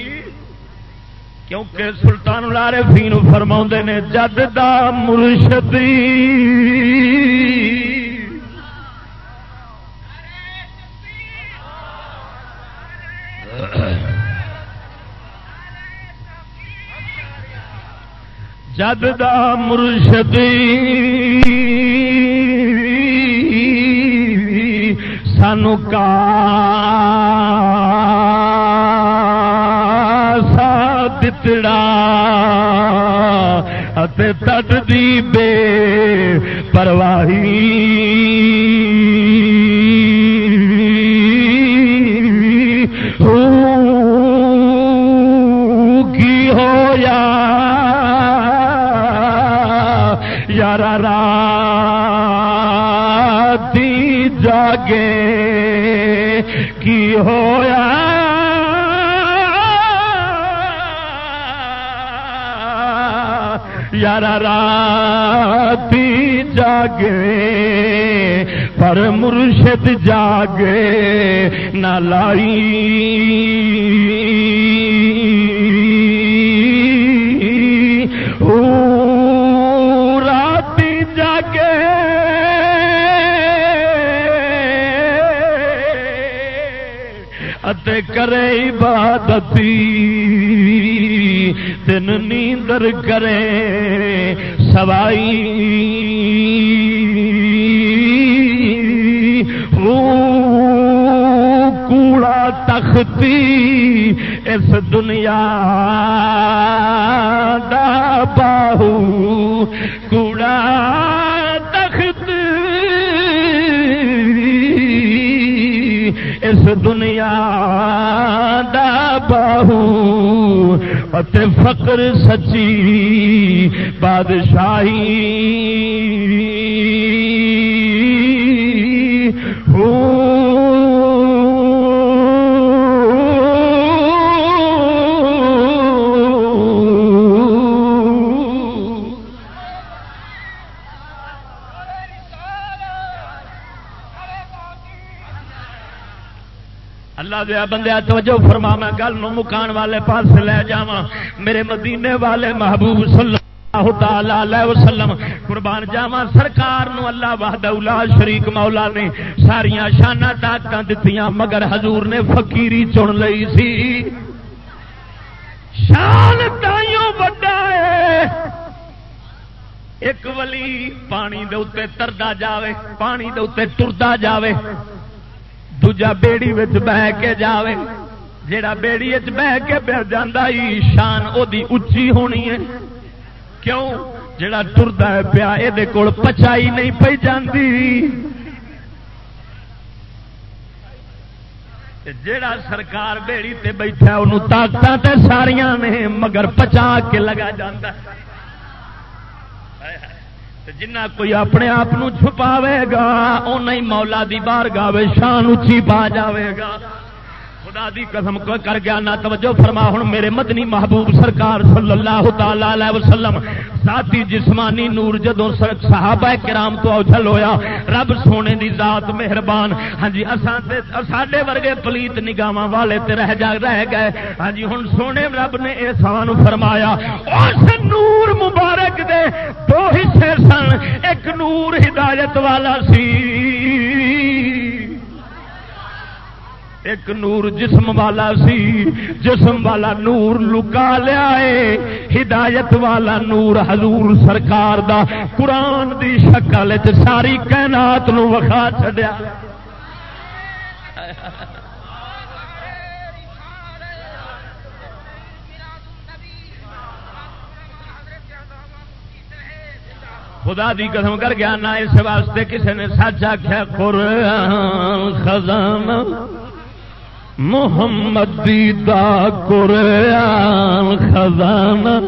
کیونکہ سلطان لارے فین فرما نے، جد دا مرشدی جد دا مرشدی سانو کا سا دتڑا تٹ دی بے پرواہی کی ہویا؟ یار راتی جاگے پر مرشد جاگے نہ لائی۔ کرے عبادتی تین نیندر کرے سوائی۔ کوڑا تختی اس دنیا دا باہو۔ کوڑا اس دنیا دا باہو فقر سچی بادشاہی اللہ دیا بندہ توجہ فرما، میں گل نو مکان والے پاس لے جا میرے مدینے والے محبوب صلی اللہ تعالی علیہ وسلم قربان جاوا سرکار نو اللہ وحدہ الا شریک مولا نے ساریاں شانہ طاقتاں دتیاں، مگر حضور نے فقیری چن لئی سی۔ شان تائیوں بڑا ہے۔ ایک ولی پانی دے اتنے تردا جاوے، پانی دے اتنے ٹردا جاوے۔ دوجا بیڑی بہ کے جاوے جیڑا بیڑی بہ کے بہ جانا شان وہ اچھی ہونی ہے کیوں جڑا ٹرتا ہے پیا یہ کول پچائی نہیں پی جاتی جیڑا سرکار بیڑی تے بیٹھا انہوں طاقت تے ساریاں نے مگر پچا کے لگا جاتا ہے جنا کوئی اپنے آپ چھپاوے گا نہیں مولا دی بار گاوے شان اچھی پا جاوے گا۔ خدا دی قسم کر گیا، نہ توجہ فرما ہوں میرے مدنی محبوب سرکار صلی اللہ تعالی وسلم، ذاتی جسمانی نور جدو صحابہ کرام تو اوجھل ہویا، رب سونے دی ذات مہربان۔ ہاں جی ساڈے ورگے پلیت نگاواں والے تے رہ جا رہ گئے۔ ہاں جی ہن سونے رب نے اے سوان فرمایا، اس نور مبارک دے دو حصے سن، ایک نور ہدایت والا سی۔ ایک نور جسم والا سی، جسم والا نور لکا لیا ہے۔ ہدایت والا نور حضور سرکار دا۔ قرآن دی شکل ساری کائنات نو وکھا چڈیا خدا دی قسم کر گیا نہ اس واسطے کسی نے سچ آخیا خزانہ۔ محمد دا قرآن خزانہ۔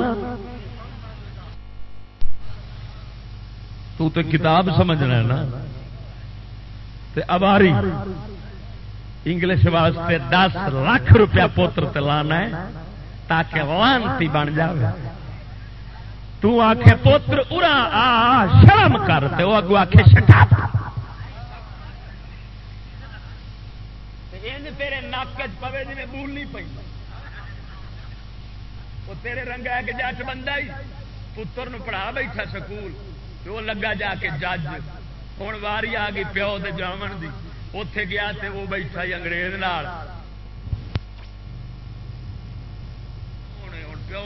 تو تے کتاب سمجھنا ہے نا۔ تے اباری انگلش واسطے دس لاکھ روپیہ پوتر تلانا ہے تاکہ وانتی بن جائے تو آخ پوتر ارا آ، شرم کرتے وہ اگو آخ شکا ان تیرے نک پوے جی بولنی پی وہ تیرے رنگ ہے کہ جٹ بندہ ہی، پتر پڑھا بیٹھا سکول وہ لگا جا کے جج۔ ہوں واری آ گئی پیو دے جامن دی۔ اتے گیا تے وہ بیٹھا ہی انگریز نال۔ پیو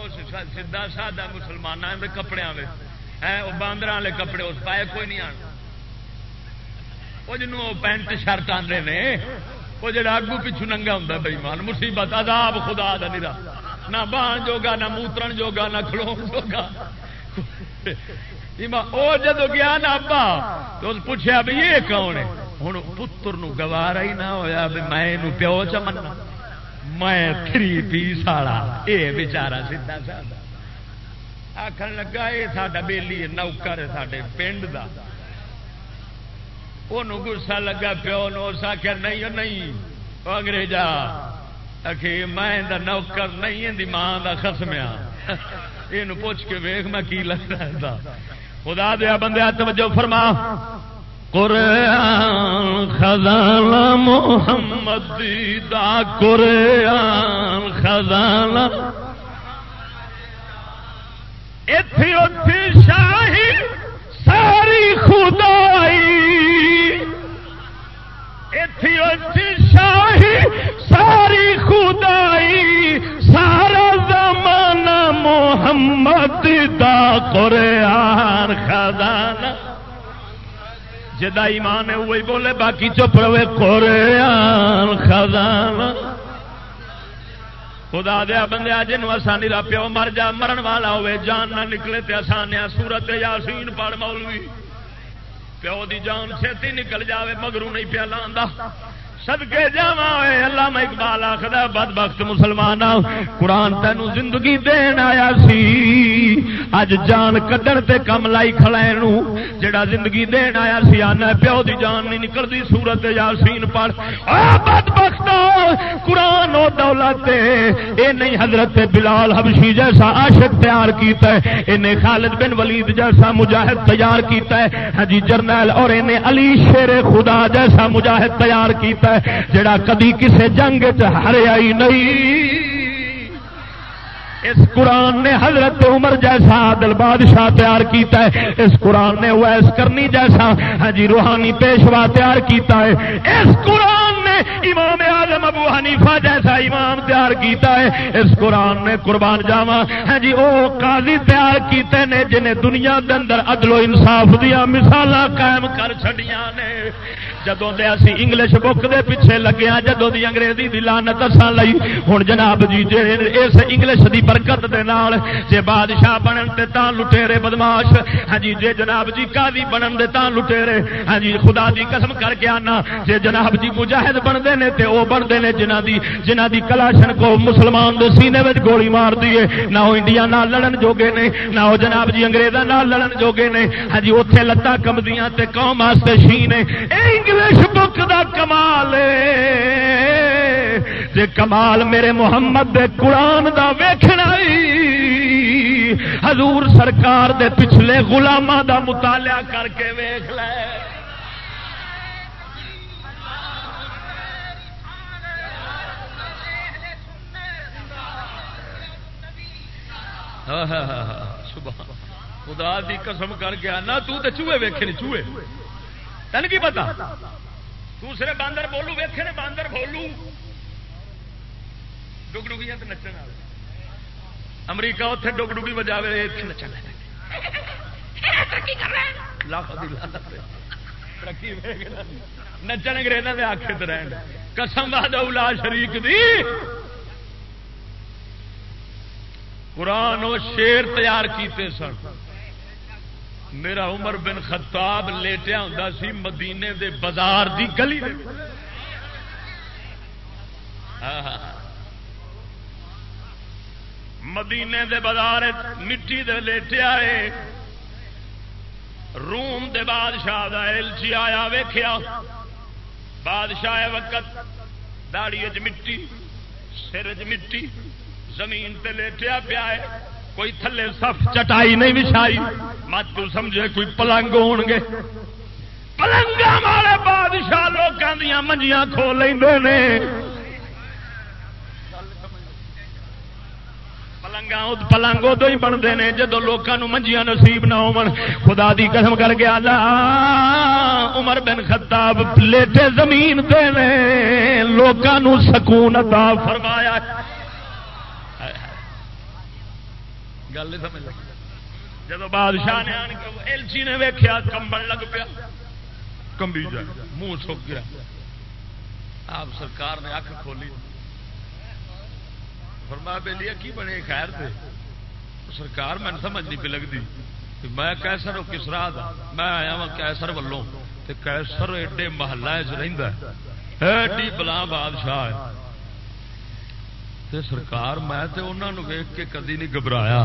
سیدا سادہ مسلمانوں کے کپڑے وہ باندر والے کپڑے، اس پائے کوئی نہیں آنا وہ جنوب پینٹ شرٹ آدھے نے وہ جڑا اگو پچھو ننگا ہوں بھائی مان مصیبت، عذاب خدا دا نرا نہ بان جوگا، نہ موترن جوگا، نہ کھلو جوگا۔ وہ جدو گیا نا ابا، تو پوچھا بھی یہ کون ہے؟ ہوں پتر گوارا ہی نہ ہوا بھی میں پیو چمنا میں تھری پیس والا یہ بچارا سیدا سا آخر لگا یہ سا بےلی نوکر ہے سارے پنڈ کا گسا لگا پیو نو اس آخیا نہیں نہیں۔ انگریزا میں نوکر نہیں ماں کا خسمیا یہ پوچھ کے ویخ میں کی لگتا خدا دیا بندے، توجہ فرما۔ قرآن خزانہ محمد دا قرآن خزانہ۔ اتے شاہی ساری خدائی۔ اتھی شاہی، ساری خدائی۔ سارا زمانہ محمد دا قرآن خدانہ جدا ایمان ہے وہی بولے، باقی چپ رہے قرآن خزانہ۔ خدا دیا بندے جن آسانی را پیو مر جا، مرن والا ہوئے، جان نہ نکلے تے آسانیا سورت یاسین پڑ مولوی۔ پیو دی جان چھتی نکل جاوے مگرو نہیں پیا لاندہ سدکے جا اللہ میں اقبال آخر بد بخت مسلمان قرآن تین زندگی دین آیا سی۔ اج جان کڈن تے کم لائی کھڑے جڑا زندگی دین آیا سی آنا پیو دی جان نہیں نکلتی سورت یاسین پڑھ۔ بد بخت قرآن و دولت اے نہیں، حضرت بلال حبشی جیسا عاشق تیار کیتا ہے۔ انہیں خالد بن ولید جیسا مجاہد تیار کیتا ہے۔ حجی جرنیل اور انہیں علی شیر خدا جیسا مجاہد تیار کیتا ہے۔ ہے، جڑا کدی کسے جنگ ہریائی نہیں۔ اس قرآن نے حضرت عمر جیسا دل بادشاہ تیار کیتا ہے، اس قرآن نے ویس کرنی جیسا ہاں جی روحانی پیشوا تیار کیتا ہے۔ اس قرآن نے امام اعظم ابو حنیفہ جیسا امام تیار کیتا ہے۔ اس قرآن نے قربان جاوا ہاں جی وہ قاضی تیار کیتے نے جنہیں دنیا دے اندر عدل و انصاف دیا مثال قائم کر چڑیا نے۔ جدوں دے اسی انگلش بک دے پیچھے لگے ہاں جدوں دی انگریزی دی لعنت اساں لئی۔ ہن جناب جی جے اس انگلش دی برکت دے نال جے بادشاہ بنن تے تاں لٹیرے بدماش۔ ہاں جی جے جناب جی قاضی بنن دے تاں لٹیرے۔ ہاں جی خدا دی قسم کر کے آنا۔ جے جناب جی مجاہد بندے نے تے او بندے نے جنہاں دی جنہاں دی کلاشن کو مسلمان دے سینے وچ گولی مار دیے نہ او انڈیا نال لڑن جوگے نے، نہ او جناب جی انگریزاں نال لڑن جوگے نے۔ ہاں جی اوتھے لتاں کمدیاں تے قوم واسطے شین اے انگلش بک دا کمال جے کمال میرے محمد دے قرآن دا ویکھنا حضور سرکار دے پچھلے غلامہ دا مطالعہ کر کے ویخ لے۔ ہاں، ہاں، ہاں، خدا دی قسم کر کے آنا، تو تے چوہے ویکھے نہیں، چوہے۔ تین کی پتا؟ دوسرے باندر بولو نے باندر بولو۔ ڈگ ڈگیا تو نچن امریکہ اتنے ڈگ ڈگی بجا نچن نچن انگریزوں کے آخر رہن۔ قسم اولا شریف دی۔ قرآن و شیر تیار کیتے سن۔ میرا عمر بن خطاب لیٹیا ہوں سی مدینے دے بازار دی گلی ہاں، ہاں، ہاں۔ مدینے دے بازار مٹی دے لیٹیا ہے روم دے بادشاہ دا ایلچی آیا ویخیا بادشاہ وقت داڑی مٹی، سر چ مٹی، زمین تے لیٹیا پیا ہے کوئی تھلے سف چٹائی نہیں بچھائی۔ مت تو سمجھے کوئی پلنگ ہو گے۔ پلنگ والے بادشاہ لوگوں دیا منجیاں کھو لیں پلنگ ادو ہی بنتے ہیں جدو لوگوں منجیاں نصیب نہ ہو خدا دی قسم کر کے آ عمر بن خطاب لیٹے زمین دے لوگوں سکون عطا فرمایا۔ گل نہیں سمجھ لگی۔ جب بادشاہ نے آن کے ایلچی نے ویکیا کمبن لگ پیا۔ کمبی جائے منہ سک گیا۔ آپ سرکار نے اکھ کھولی۔ فرمایا بے لیا کی بنے؟ خیر تھے سرکار میں سمجھ نہیں پہ لگتی میں کیسر ہوں کس راہ میں آیا وا کیسر ولوں۔ تے کیسر ایڈے محلہ ایڈی بلا بادشاہ ہے۔ تے سرکار، میں تے انہوں نے ویک کے کدی نہیں گھبرایا۔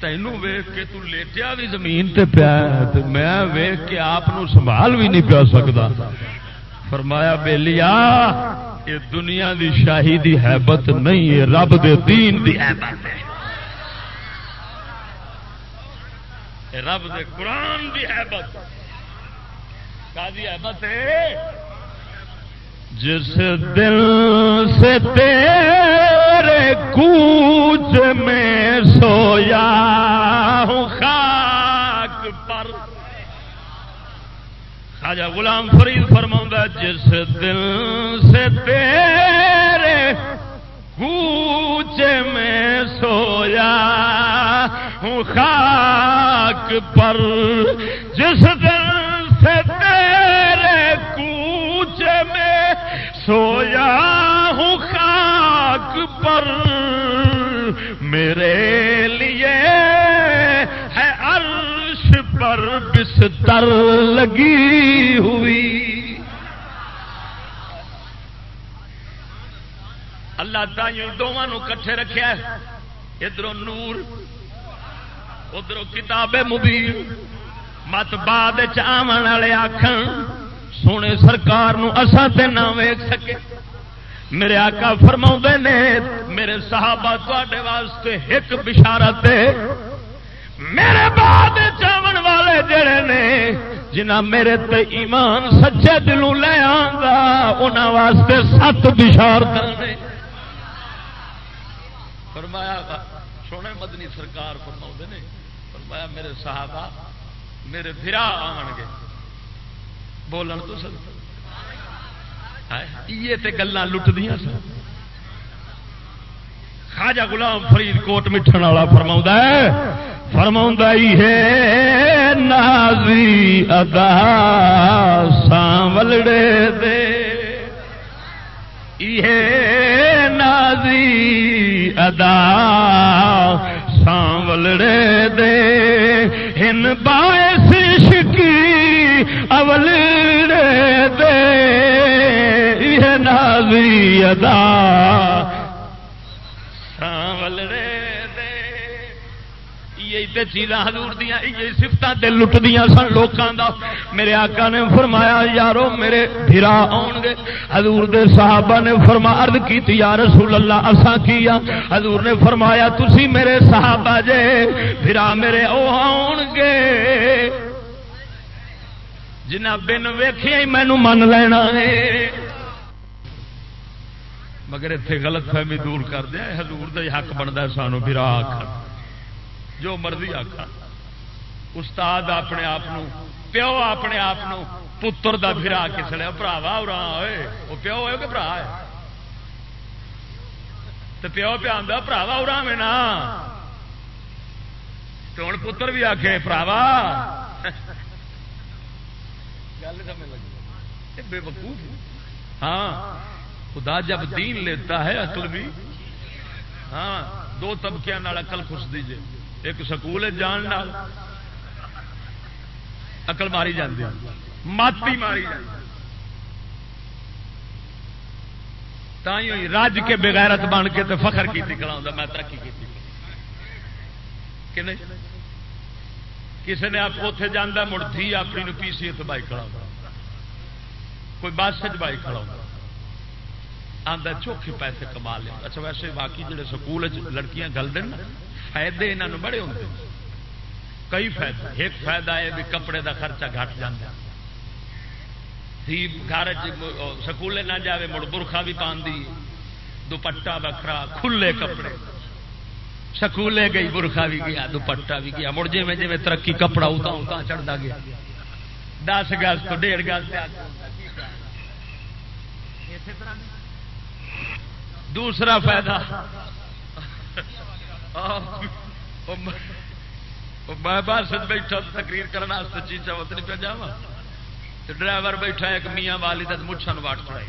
تینوں ویخ کے تو لیٹیا بھی زمین تے پیا میں ویخ کے آپ سنبھال بھی نہیں پیا سکتا فرمایا بے یہ دنیا دی شاہی دی حیبت نہیں ہے رب دے دین دی حیبت ہے۔ رب دے قرآن دی حیبت۔ کا دی حیبت ہے؟ جس دل سے تیرے کوچ میں سویا ہوں خاک پر۔ خواجہ غلام فرید فرما جس دل سے تیرے کوچے میں سویا ہوں خاک پر۔ جس دن سے تیرے سویا ہوں خاک پر۔ میرے لیے ہے عرش پر بستر لگی ہوئی۔ اللہ تعالی دونوں کٹھے رکھا ادھر نور ادھر کتاب مبین۔ مت بعد آن والے آخر سونے سرکار اسان تے نہ ویک سکے۔ میرے آقا فرما نے، میرے صحابہ تے واسطے ایک بشارت میرے بعد چاون والے جڑے نے جنہ میرے تے ایمان سچے دلوں لے آگا انہوں واسطے سات بشارت نے۔ فرمایا، سونے مدنی سرکار فرما نے، فرمایا میرے صحابہ، میرے برا آن گے۔ بولن تو سر یہ گلان لٹ دیا سر خاجا گلام فرید کوٹ مٹھن والا فرما ہے۔ فرما ہے، نازی ادا سانولڑے دے۔ یہ نازی ادا سانولڑے دے۔ ہن باعث شکی اولڑے دے، یہ نازی ادا۔ سانولڑے چیزاں ہزور دیا سفت دل لٹ دیا سن لوگوں کا میرے آقا نے فرمایا، یارو میرے بھرا آن گے۔ حضور دے صحابہ نے فرما ارد کی یا رسول اللہ اسا کیا حضور نے فرمایا، تسی میرے صحابہ جے بھرا میرے او آن گے۔ جنہ بن ویخیا ہی مینو من لینا ہے۔ مگر اتنے غلط فہمی دور کر دیا حضور دا حق بنتا سانو برا آخر جو مرضی آخا استاد اپنے آپ پیو اپنے آپ پتر دا پھرا کس لیا براوا ارا ہوئے وہ پیو ہوئے کہ برا ہے؟ تو پیو پیا براوا ارا میں نا۔ تو ہوں پتر بھی آخے براوا گل سمجھ لگی بے وقوف ہاں خدا جب دین لیتا ہے اصل بھی ہاں دو طبقے اکل خس دیجیے ایک سکول جان اقل ماری جاتی ماتی ماری جاتی رج کے بغیرت بن کے تو فخر کی کلا میں ترقی کی نہیں؟ کسی نے آپ اتے جانا مڑ تھی اپنی پی سی ات بائی کھڑا کوئی بس بائی کھڑا آدھا چوکھے پیسے کما لیا اچھا ویسے باقی جڑے سکول لڑکیاں گل دیں فائدے یہاں بڑے ہوتے کئی فائدے۔ ایک فائدہ ہے بھی کپڑے دا خرچہ گھٹ جا گھر سکولے نہ جائے مڑ برخا بھی پاندی دوپٹا بکھرا کھلے کپڑے۔ سکولے گئی برخا بھی گیا دوپٹا بھی گیا، مڑ جی میں جی ترقی کپڑا اتنا اتنا چڑھتا گیا۔ دس گز تو ڈیڑھ گز دوسرا فائدہ۔ میں بس بیٹھا تقریر کرنا چیچا وت نہیں پہ جا ڈرائیور بیٹھا، ایک میاں والی مچھن واٹ چڑھائی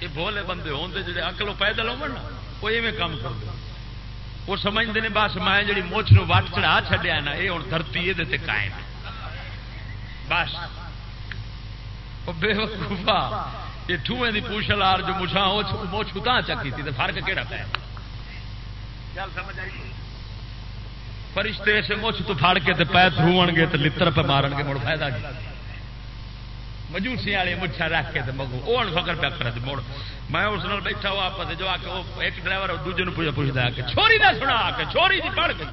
یہ بولے بندے ہوتے جڑے اکلو پیدل ہو وہ ایویں کام کرتے وہ سمجھتے ہیں بس میں جی مچھ نو وٹ چڑھا چڈیا نا، یہ ہوں دھرتی یہ قائم بس۔ بے وقوفا یہ ٹوئیں دی پوچھ لار جو مچھا موچ کتا چکی تھی تو فرق کہڑا پہ فرشتے سے مچھ تو پھاڑ کے پیر تھرو گے تو لڑ پہ مارن گے، مڑ فائدہ گیا مجوسی والے مچھا رکھ کے مگو۔ وہ فکر پہ کر مڑ۔ میں اس نال بیٹھا ہوا آپ جو آ کے وہ ایک ڈرائیور دوجے پوچھا پوچھتا آ کے چھوری نہ سنا آ کے چھوری جی پڑھ گئی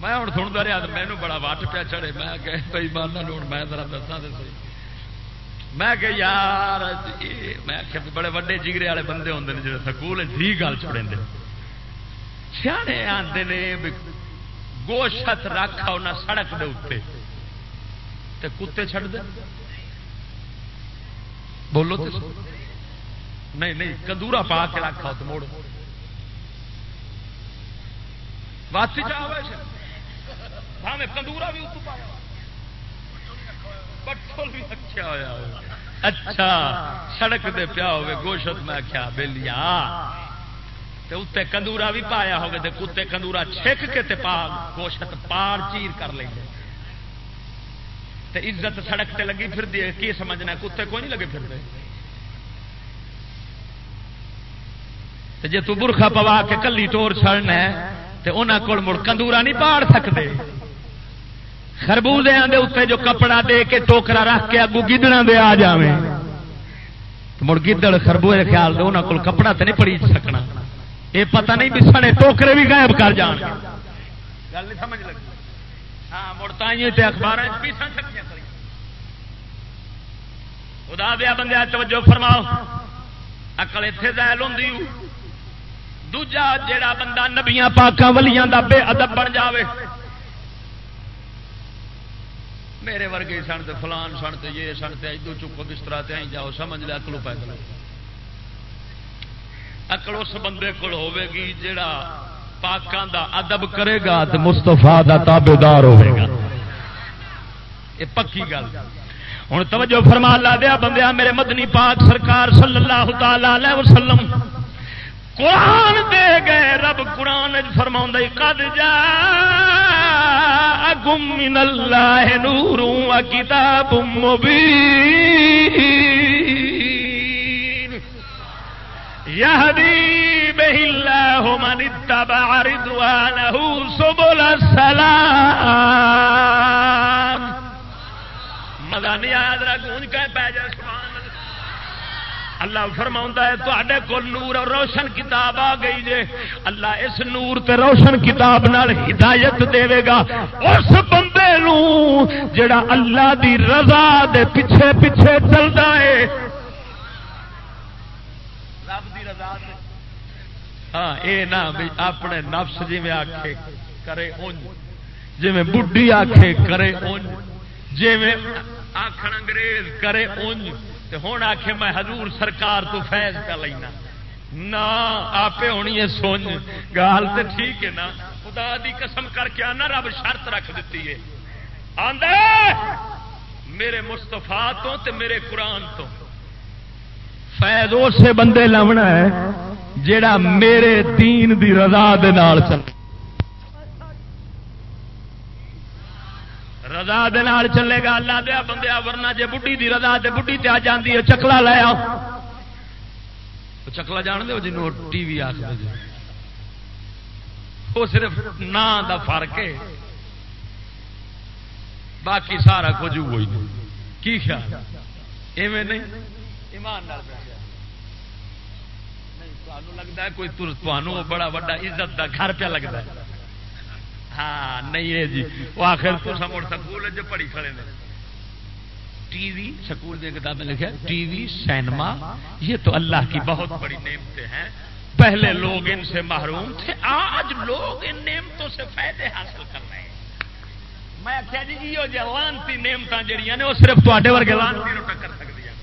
میں ہوں سنتا رہا تو مینو بڑا وٹ پیا چڑے میں کہ بھائی ماننا لوڑ میں ذرا دسا دے میں کہ یار جی، میں کہ بڑے وڈے جگرے والے بندے ہوتے ہیں جی سکول جی گل چھوڑے سیانے آتے نے گوشت رکھ آنا سڑک دے اتنے تے کتے چڑھ دے۔ بولو تو نہیں نہیں، کندورا پا کے رکھا تو موڑ واپسی چاہے کندورا بھی اتو پایا۔ پٹھول بھی رکھا ہوا اچھا سڑک دے پیا ہوگی گوشت میں کیا بلیا اتنے کندورا بھی پایا ہوگا۔ تو کتے کندورا چھک کے تے پا، گوشت پار چیر کر لیں گے۔ تے عزت سڑک تے لگی پھر دی کی سمجھنا کتے کوئی نہیں لگے پھر جی تو برخا پوا کے کلی ٹور چڑنا تو انہوں کو مڑ کندورا نہیں پاڑ سکتے۔ خربوزے دے اتنے جو کپڑا دے کے ٹوکرا رکھ کے اگو گدڑا دے آ جائے مڑ گدڑ خربوزے خیال دے انہوں کو کپڑا تو نہیں پڑی سکنا۔ یہ پتہ نہیں بھی سڑے ٹوکرے بھی غائب کر جان۔ گل نہیں سمجھ لگی؟ ہاں مڑ تھی اخبار خدا دیا بندے توجہ فرماؤ۔ اکل اتے دائل ہوں۔ دوجا جڑا بندہ نبیاں پاکاں ولیاں دا بے ادب بن جاوے۔ میرے ورگے سن تو فلان سن تو یہ سن تو ادو چکو بستر تے جاؤ، سمجھ لیا اکلو پیدل۔ اکل اس بندے کول ہوے گی جڑا پاکاں دا ادب کرے گا تو مستفا دا تابے دار ہوے گا۔ یہ پکی گل۔ ہوں توجہ فرما لا دیا بندیا میرے مدنی پاک سرکار صلی اللہ تعالی علیہ وسلم، قرآن دے گئے رب قرآن فرما کد جا گم من اللہ نوروں کتاب مبین۔ یہدی بہ اللہ من اتبع رضوانہ سبل السلام مزہ نہیں آیا ذرا گونج کے پہ جائے، سبحان اللہ۔ فرما ہے تے کو نور اور روشن کتاب آ گئی جے۔ اللہ اس نور تے روشن کتاب نال ہدایت دے گا۔ اس بندے نو جڑا اللہ دی رضا دے پیچھے پیچھے چلتا ہے رب دی رضا ہاں اے نہ اپنے نفس جی میں آکھے، کرے جی میں بڈھی آکھے، کرے جی میں آخر انگریز، کرے اونج۔ ہوں آخ میں حضور سرکار تو فیض کا لینا۔ نہ آپ ہونی ہے سونج گال تو ٹھیک ہے نا۔ خدا دی قسم کر کے آنا، رب شرط رکھ دیتی ہے۔ آدھے میرے مستفا تو تے میرے قرآن تو۔ فیض اسے بندے لونا ہے۔ جیڑا میرے دین دی رضا دے نال چل رضا دال چلے گا اللہ دیا بندیا، ورنہ جے بڈھی دی رضا تے بڈھی تے آ جاندی ہے، چکلا لیا چکلا جان دو جنوں ٹی وی آخر جی وہ صرف نا دا فرق ہے۔ باقی سارا کچھ وہی نہیں کی خیال؟ ایویں نہیں؟ ایمان نال لگتا ہے کوئی تمہوں بڑا وا عزت دا گھر پہ لگتا ہے۔ ہاں نہیں ہے جی۔ وہ آخر تو سموڑ سکول جو پڑھی کھڑے نے۔ ٹی وی، سکول کی کتاب میں لکھا ٹی وی، سینما، یہ تو اللہ کی بہت بڑی نعمتیں ہیں۔ پہلے لوگ ان سے محروم تھے، آج لوگ ان نعمتوں سے فائدے حاصل کر رہے ہیں۔ میں آخیا جی یہ جو نعمت جہیا نے، وہ صرف تے ورگے لانتی ٹکر سکتی ہیں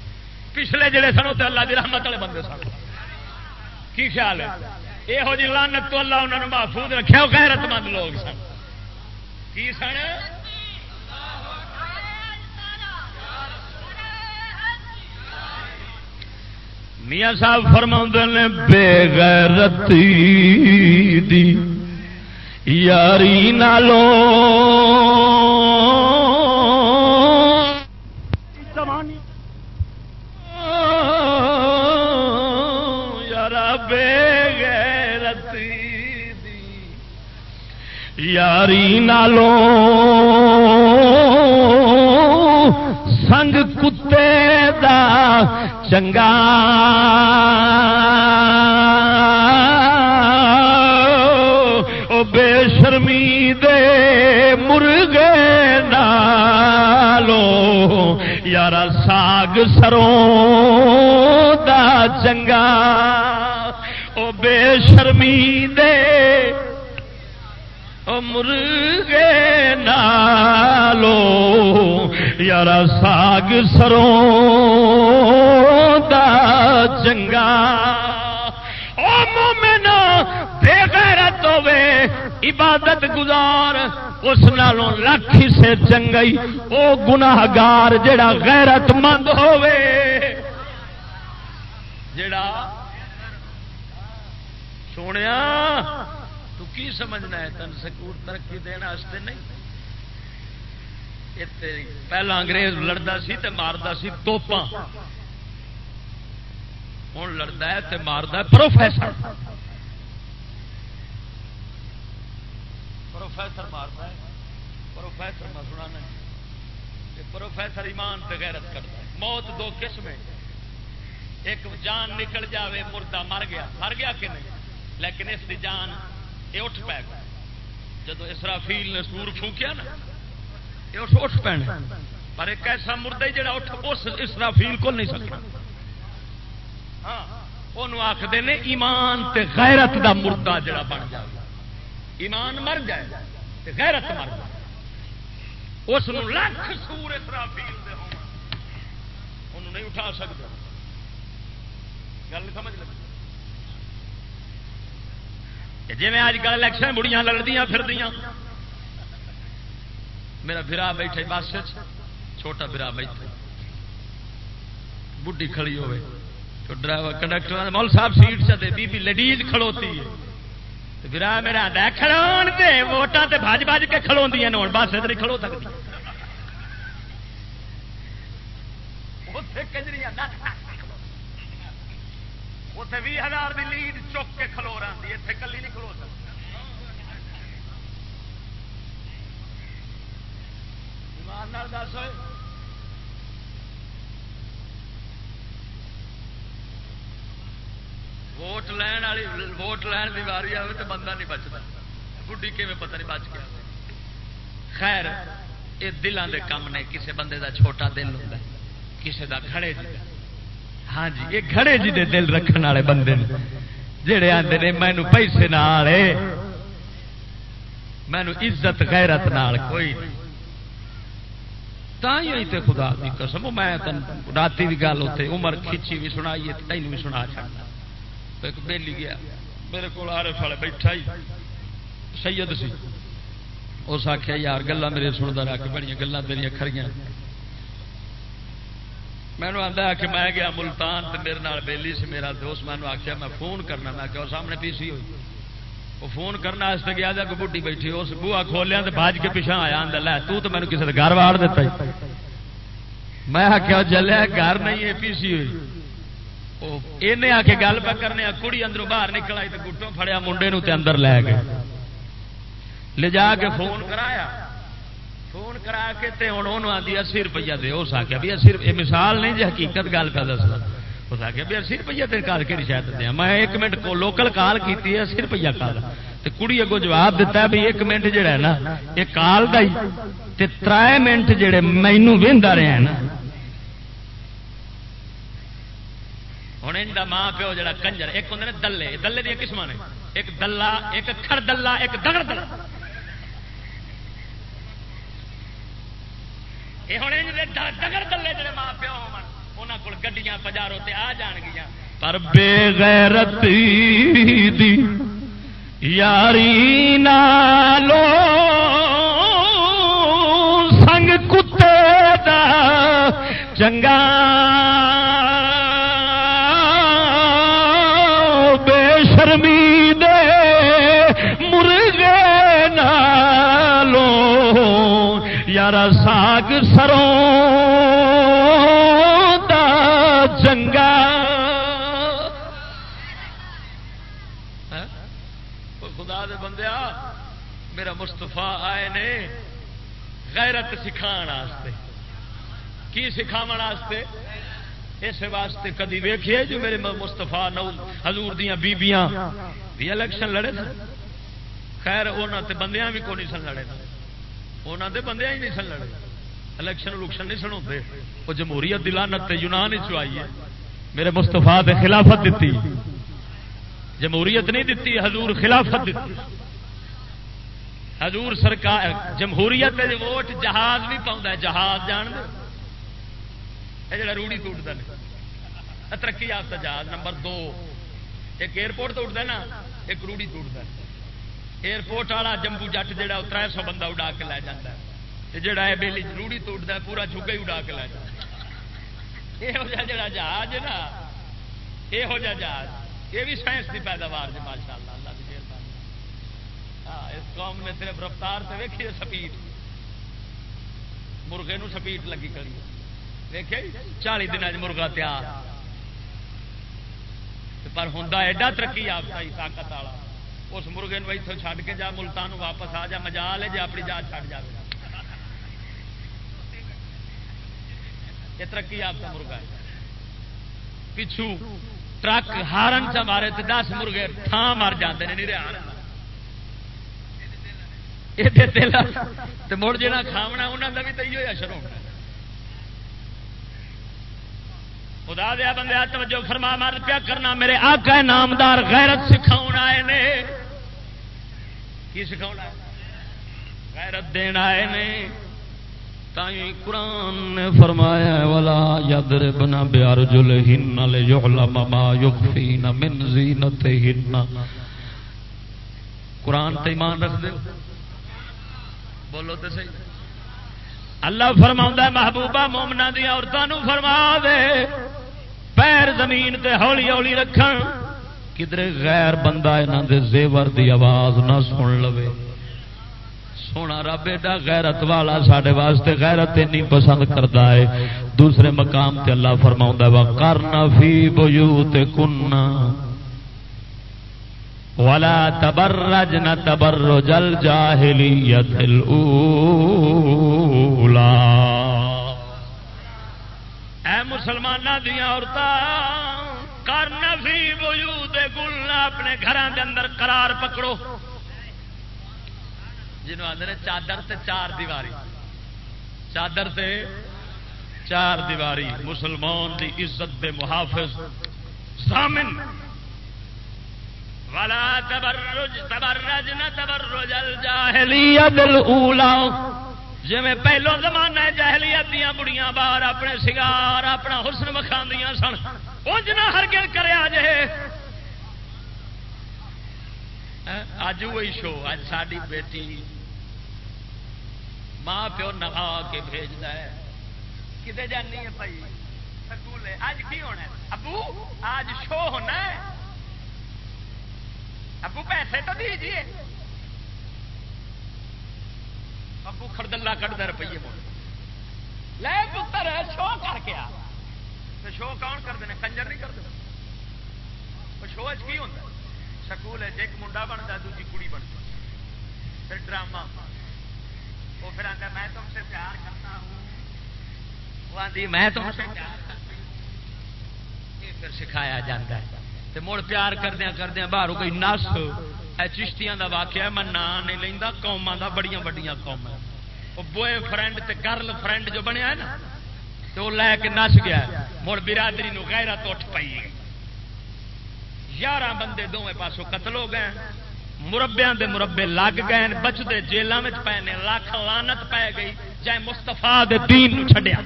پچھلے جڑے سن تو اللہ کی رحمت والے بندے سن۔ کی خیال ہے؟ یہو جی لانت تو اللہ انہوں نے محفوظ رکھا غیرت مند لوگ سن۔ کی سن؟ میاں صاحب فرما نے، بے غیرتی دی یاری نالوں یاری نالوں سنگ کتے دا چنگا او بے شرمی دے مرغے نالو یار ساگ سروں دا چنگا او بے شرمی مرغے نالو یار ساگ سروں دا چنگا۔ او مومنا بے غیرت ہوے عبادت گزار، اس نالوں لکھ سے چنگئی او گناہگار، جڑا غیرت مند ہوے جڑا سونے تو کی سمجھنا ہے؟ تن سکور ترقی دینا نہیں۔ پہلا انگریز لڑتا سی تے مارتا سی توپا ہوں لڑتا ہے تے مارتا پروفیسر۔ پروفیسر مارتا ہے۔ پروفیسر میں سنا پروفیسر ایمان تے غیرت کرتا ہے۔ موت دو قسم ہے ایک جان نکل جاوے، مردہ مر گیا۔ مر گیا کہ نہیں؟ لیکن اس کی جان یہ اٹھ پائے گا جب اسرافیل نے سور فوکیا نا، یہ اٹھ پینا پر ایک ایسا مردہ ہی جڑا اٹھ اس اسرافیل کو نہیں سکتا۔ ہاں وہ آخر نے ایمان تے غیرت دا مردہ جڑا بن جائے۔ ایمان مر جائے تے غیرت مر جائے۔ اس لکھ سور اسرافیل دے ہوں نہیں اٹھا سکتا گل سمجھ لگی؟ جی میں آج کل الیکشن بڑیاں لڑدیاں پھر میرا برا بیٹھے بس چھوٹا برا بیٹھے۔ بڈی کھڑی ہوئے۔ تو ڈرائیور کنڈکٹر مول صاحب سیٹ سے بی بی لیڈیز کھڑوتی ہے۔ برا میرا آدھا کھڑو ووٹاں تے بج بج کے کھلو بس ادھر کھڑو سکتی کجریاں اتنے بھی ہزار کی لیڈ چک کے کھلو رہی اتنے کلی نہیں کھلو سکتی دس ووٹ لین والی ووٹ لین کی واری آئے تو بندہ نہیں بچتا بڈی کیون پتہ نہیں بچ گیا خیر یہ دلان دے کام نے کسی بندے دا چھوٹا دل ہوتا ہے کسی دا کھڑے جی ہاں جی یہ کھڑے جی دے دل رکھنے والے بندے جڑے آتے نے مینو پیسے نال مینو عزت، غیرت نال کوئی تے خدا دی قسم میں رات کی گل ہوتے عمر کھچی بھی سنائی تین بھی سنا چاہتا ایک بیلی گیا، میرے کو آر والے بیٹھا ہی۔ سید سی، اس آخیا یار گلا میرے سنتا رہا کہ بڑی گلیں تیریا کھڑیاں۔ مینو آتا کہ میں گیا ملتان تو میرے نال بیلی سے میرا دوست مینو آخیا میں فون کرنا، میں کہ سامنے پی سی ہوئی۔ وہ فون کرنا اس گیا جا بڈی بیٹھی، اس بوا کھولیا تو باج کے پیچھا آیا لے تو تو مینو کسی گھر واڑ دیتا میں آخیا جلیا گھر نہیں ہے پی سی ہوئی۔ یہ آ کے گل پہ کرنے کڑی اندروں باہر نکل آئی تو گٹوں فڑیا منڈے نو تے اندر لے گئے۔ لے جا کے فون کرایا۔ فون کرا کے تے ہوں انہوں آدھی اسی روپیہ دے۔ اس آخیا بھی اسی یہ مثال نہیں جی حقیقت گل پہ دسنا اس آخیا بھی اسی روپیہ دے کال کہڑی شاید دیا میں ایک منٹ کو لوکل کال کی اسی روپیہ کال تے کڑی اگو جواب دیتا ہے بھی ایک منٹ جڑا ہے نا، یہ کال کا ہی ترائے منٹ جڑے مینو وہدا رہے ہیں نا۔ ہوں ان کا ماں پیو جڑا کنجر، ایک ہوں دلے دلے دیا قسم نے۔ ایک دلہ، ایک کھڑ دلہ، ایک دگڑ دلہ۔ ڈگر دلے جڑے ماں پیو ہونا کو گڈیاں بازاروں سے آ جان گیا پر بے غیرت دی یاری نالو سنگ کتے دا چنگا ساگ سروں دا جنگا ہاں؟ خدا دے بندیا میرا مستفا آئے نے غیرت سکھانے کی سکھاو اس واسطے کدی ویخیے جو میرے مستفا نو ہزور دیا بیبیاں بھی الیکشن لڑے خیر وہاں بندیاں بھی کو نہیں سن لڑے انہوں دے بندے ہی نہیں سن لڑے۔ الیکشن الیکشن نہیں سن ہوتے وہ جمہوریت دلانت یونان چائی ہے۔ میرے مستفا نے خلافت دیتی جمہوریت نہیں دیتی حضور خلافت دیتی حضور سرکار، جمہوریت ووٹ جہاز بھی پاؤں جہاز جان دے۔ یہ جڑا روڑی ٹوٹتا ہے۔ ترقی یافتہ جہاز نمبر دو۔ ایک ایئرپورٹ تو اٹھتا نا، ایک روڑی ٹوٹتا ہے۔ ایئرپورٹ والا جمبو جٹ جا تر سو بندہ اڈا کے لے جاتا ہے۔ جڑا ہے بیلی روڑی ٹوٹتا ہے پورا جھگا ہی اڈا کے لے جاتا ہے جڑا جہاز ہے نا یہ جہاز یہ بھی سائنس کی پیداوار ہے ماشاء اللہ اللہ کی ہاں اس قوم نے صرف رفتار سے ویکھی سپیٹ مرغے نو سپیٹ لگی کری دیکھے چالی دن مرغا تیار پر ہوں ایڈا ترقی یافتہ ہی طاقت والا اس مرغے اتوں چھڈ کے جا ملتان واپس آ جا مجا لے جا اپنی جات چھڈ جائے یہ ترقی یافتہ مرغا ہے۔ پچھو ٹرک ہارن چ مارے تو دس مرغے تھان مر جاتے ہیں مڑ جا کھاونا انہوں کا بھی تو یہ اشر ہونا۔ خدا دیا بندے توجہ فرما مر پیا کرنا، میرے آقا نامدار غیرت سکھاؤ آئے نے۔ کی سکھاؤ غیرت دین آئے نے۔ تائی قرآن نے فرمایا والا یادر بنا بیار جل ہن یعلم ما یخفین من زینت ہن قرآن تے ایمان رکھ دے۔ بولو تے صحیح۔ اللہ فرماؤں محبوبہ مومنا دیا عورتوں فرما دے، پیر زمین تے ہولی ہولی رکھ کدھر غیر بندہ یہاں دے زیور دی آواز نہ سن لو سونا رب ایڈا غیرت والا سڈے واسطے غیرت نہیں پسند کرتا ہے۔ دوسرے مقام تے اللہ فرما وا کرنا فی بجوت کنا ولا تبرج نہ تبرج الجاہلیت الاولى اے مسلمان دیا عورت کر نفی وجود گل اپنے گھروں کے اندر قرار پکڑو۔ جنوب آدھے چادر تے چار دیواری، چادر تے چار دیواری، مسلمان دی عزت دے محافظ سامن والا تبرج تبرج نہ تبرج الجاہلیت الاولا جی میں پہلو زمانہ جہلیت دیا بڑیاں باہر اپنے سگار، اپنا حسن وکھا سن۔ پہنچنا ہر گل کرے جے ہاں، اج وہی شو اج ساری بیٹی ماں پیو نہا کے بھیجتا ہے۔ کتنے جانی ہے بھائی؟ سکول اج کی ہونا ابو، آج شو ہونا ہے؟ ابو پیسے تو دیجیے ابو خردلا کٹتا روپیے لے پتر، شو کر کے آ۔ شو کون کرتے ہیں کنجر نہیں کرتے شو کی ہوتا سکول ایک منڈا بنتا دوجی کڑی بنتی پھر ڈرامہ۔ وہ پھر آتا میں تم سے پیار کرتا ہوں. وہ آتی میں تم سے پیار کرتی ہوں. یہ پھر سکھایا جاتا ہے مڑ پیار کردیا کردیا باہر کوئی نس۔ چشتیاں دا واقعہ میں نام نہیں لینا قوما دا بڑی بڑی قوم بوائے فرینڈ تے گرل فرینڈ جو بنیا ہے نا تو وہ لے کے نس گیا مڑ برادری نو غیرت اٹھ پی یارہ بندے دونوں پاسوں قتل ہو گئے مربیا دے مربے لگ گئے بچتے جیلوں میں پے نے، لاکھ لانت پی گئی، جائے مستفا دین چھڈیا۔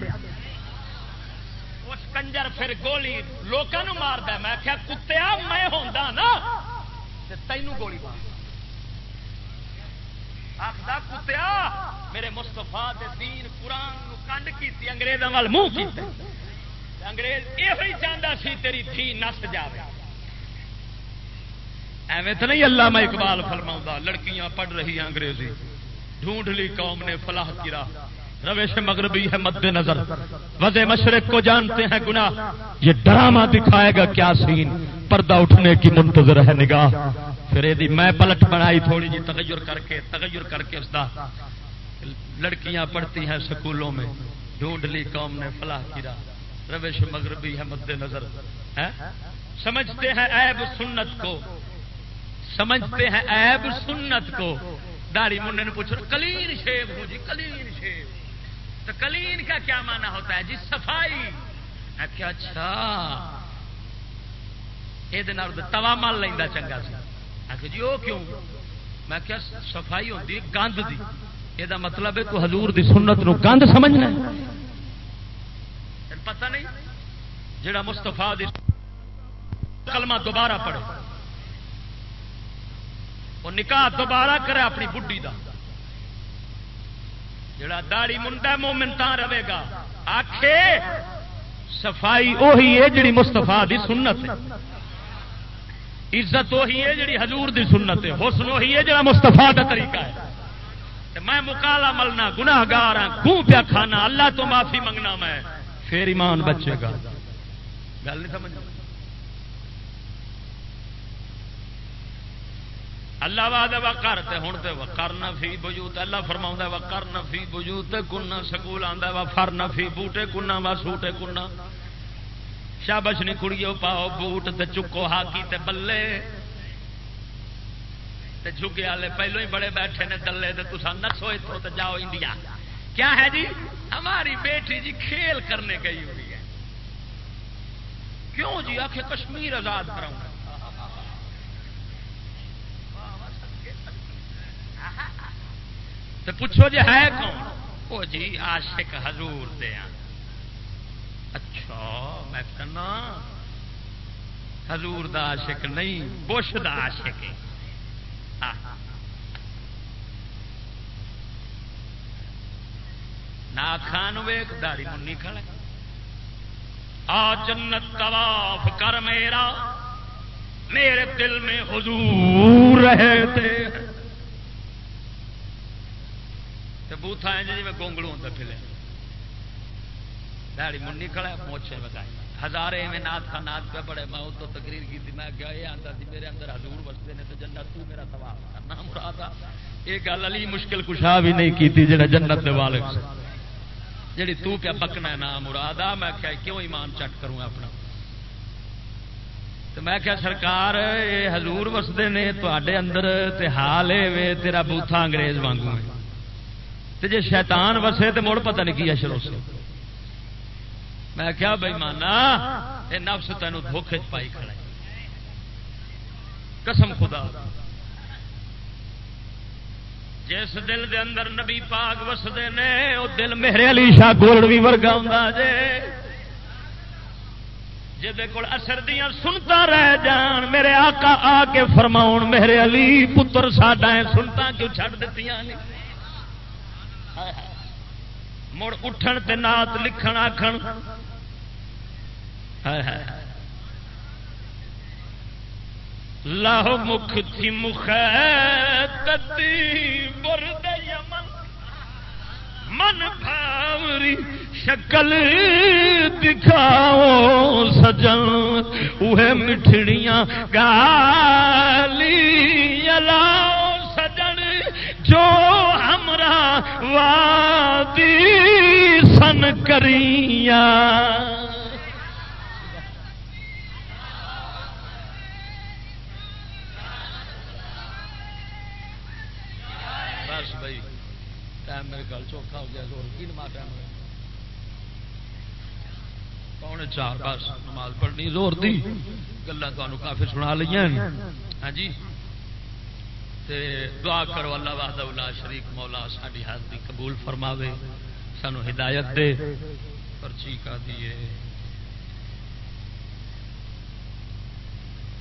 اس کنجر پھر گولی لوگوں مارد میں کیا کتیا؟ میں ہوں نا۔ تینوں گولی مار آخر کتیا؟ میرے مستفا دین قرآن کنڈ کی انگریزوں وال منہ انگریز یہ چاہتا سی، تیری تھی نس جائے ایویں تو نہیں اللہ میں اقبال فرما لڑکیاں پڑھ رہی ہیں انگریزی۔ ڈھونڈ لی قوم نے فلاح کی راہ۔ روش مغربی ہے مد نظر۔ وزے مشرق کو جانتے ہیں گنا یہ ڈرامہ دکھائے گا کیا سین۔ پردہ اٹھنے کی منتظر ہے نگاہ۔ پھر یہ میں پلٹ بنائی تھوڑی جی تغیر کر کے، تغیر کر کے اس دا۔ لڑکیاں پڑھتی ہیں سکولوں میں۔ ڈھونڈ لی قوم نے فلاح کی راہ۔ روش مغربی ہے مد نظر۔ سمجھتے ہیں ایب سنت کو۔ سمجھتے ہیں ایب سنت کو۔ داڑھی منڈے نے پوچھو کلین شیب ہوں جی کلین شیب۔ تو کلین کا کیا مانا ہوتا ہے؟ جی صفائی۔ کیا اچھا۔ یہ توا مل لینا چنگا سی۔ آخر جی وہ کیوں؟ میں کیا صفائی ہوتی گند دی۔ یہ مطلب ہے تو حضور دی سنت نو گند سمجھنا پتہ نہیں؟ جڑا مستفا کلمہ دوبارہ پڑھے۔ وہ نکاح دوبارہ کرے اپنی بڈی دا۔ جڑا داڑی منڈا مومن تا رہے گا۔ آخے صفائی وہی ہے جڑی مستفا دی سنت ہے۔ عزت وہی ہے جڑی حضور دی سنت ہے۔ حسن وہی ہے جڑا مستفا کا طریقہ ہے۔ میں مکالا ملنا گناہ گار ہاں گوں پیا کھانا، اللہ تو معافی منگنا میں، پھر ایمان بچے گا۔ گل نہیں سمجھ اللہ واد وکر ہوں تو وکر نفی بجوت اللہ فرما وکر نفی بجوت کن سکول آتا وا فر نفی بوٹے کنا وا سوٹے کنا شابش نہیں کڑیو پاؤ بوٹ تے چکو ہاکی تے بلے تے جھگے والے پہلو ہی بڑے بیٹھے نے دلے تے تسا نسو اتو تے جاؤ انڈیا کیا ہے جی؟ ہماری بیٹی جی کھیل کرنے گئی ہوئی ہے۔ کیوں جی؟ آخ کشمیر آزاد کراؤں گا تو پوچھو جی ہے کون؟ وہ جی عاشق حضور دیا ہاں۔ اچھا میں کہنا حضور دا عاشق نہیں، بش دا عاشق ہے۔ نا خان ویک، داری منی کھڑے آ جنت طواف کر میرا، میرے دل میں حضور رہے بوتھا ہے جی میں گونگلو ہوتا پھلے دہڑی منی کھڑا موچے بگائے ہزارے میں نات کا نات پہ بڑے میں تو تقریر کی تھی میں کیا یہ آتا سی میرے اندر حضور بستے نے تو جنت تو میرا سوال کرنا مراد یہ گل علی مشکل کشا بھی نہیں کی تھی جڑا جنت دے والک جڑی تو پیا پکنا ہے نام مراد آ میں کیا کیوں ایمان چٹ کروں اپنا تو میں کیا سرکار یہ حضور وستے نے تے اندر تے حال ہے تیرا بوتھا انگریز وانگو ہے تے جے شیطان وسے تو مڑ پتہ نہیں کیا شروع سے۔ میں کیا بھائی مانا یہ نفس تینوں دھوکھے پائی کھڑا قسم خدا۔ جس دل دے اندر نبی پاک وسدے نے وہ دل میرے علی شاہ گولڑی ورگا ہوں جے۔ جہد کول اثر دیا سنتا رہ جان، میرے آقا آ کے فرماؤ میرے علی پتر ساڈا سنتا کیوں چھڑ دیتی نہیں؟ مڑ اٹھن تے نات لکھن آخن لاہو مکھ تھی مخ برد یمن۔ من بھاوری شکل دکھاؤ سجن۔ وہ مٹھڑیاں گالی لاؤ سجن۔ جو وادی سن کریاں۔ بس بھائی، ٹائم میرے گل چوکھا ہو گیا، زور کی نماز ٹائم پونے چار، بس نماز پڑھنی، زور دی۔ گلا کافی سنا لی ہاں جی؟ تے دعا کرو اللہ وحد اللہ شریف مولا ساری حاضری قبول فرماوے، سانو ہدایت دے۔ پرچی کا دیے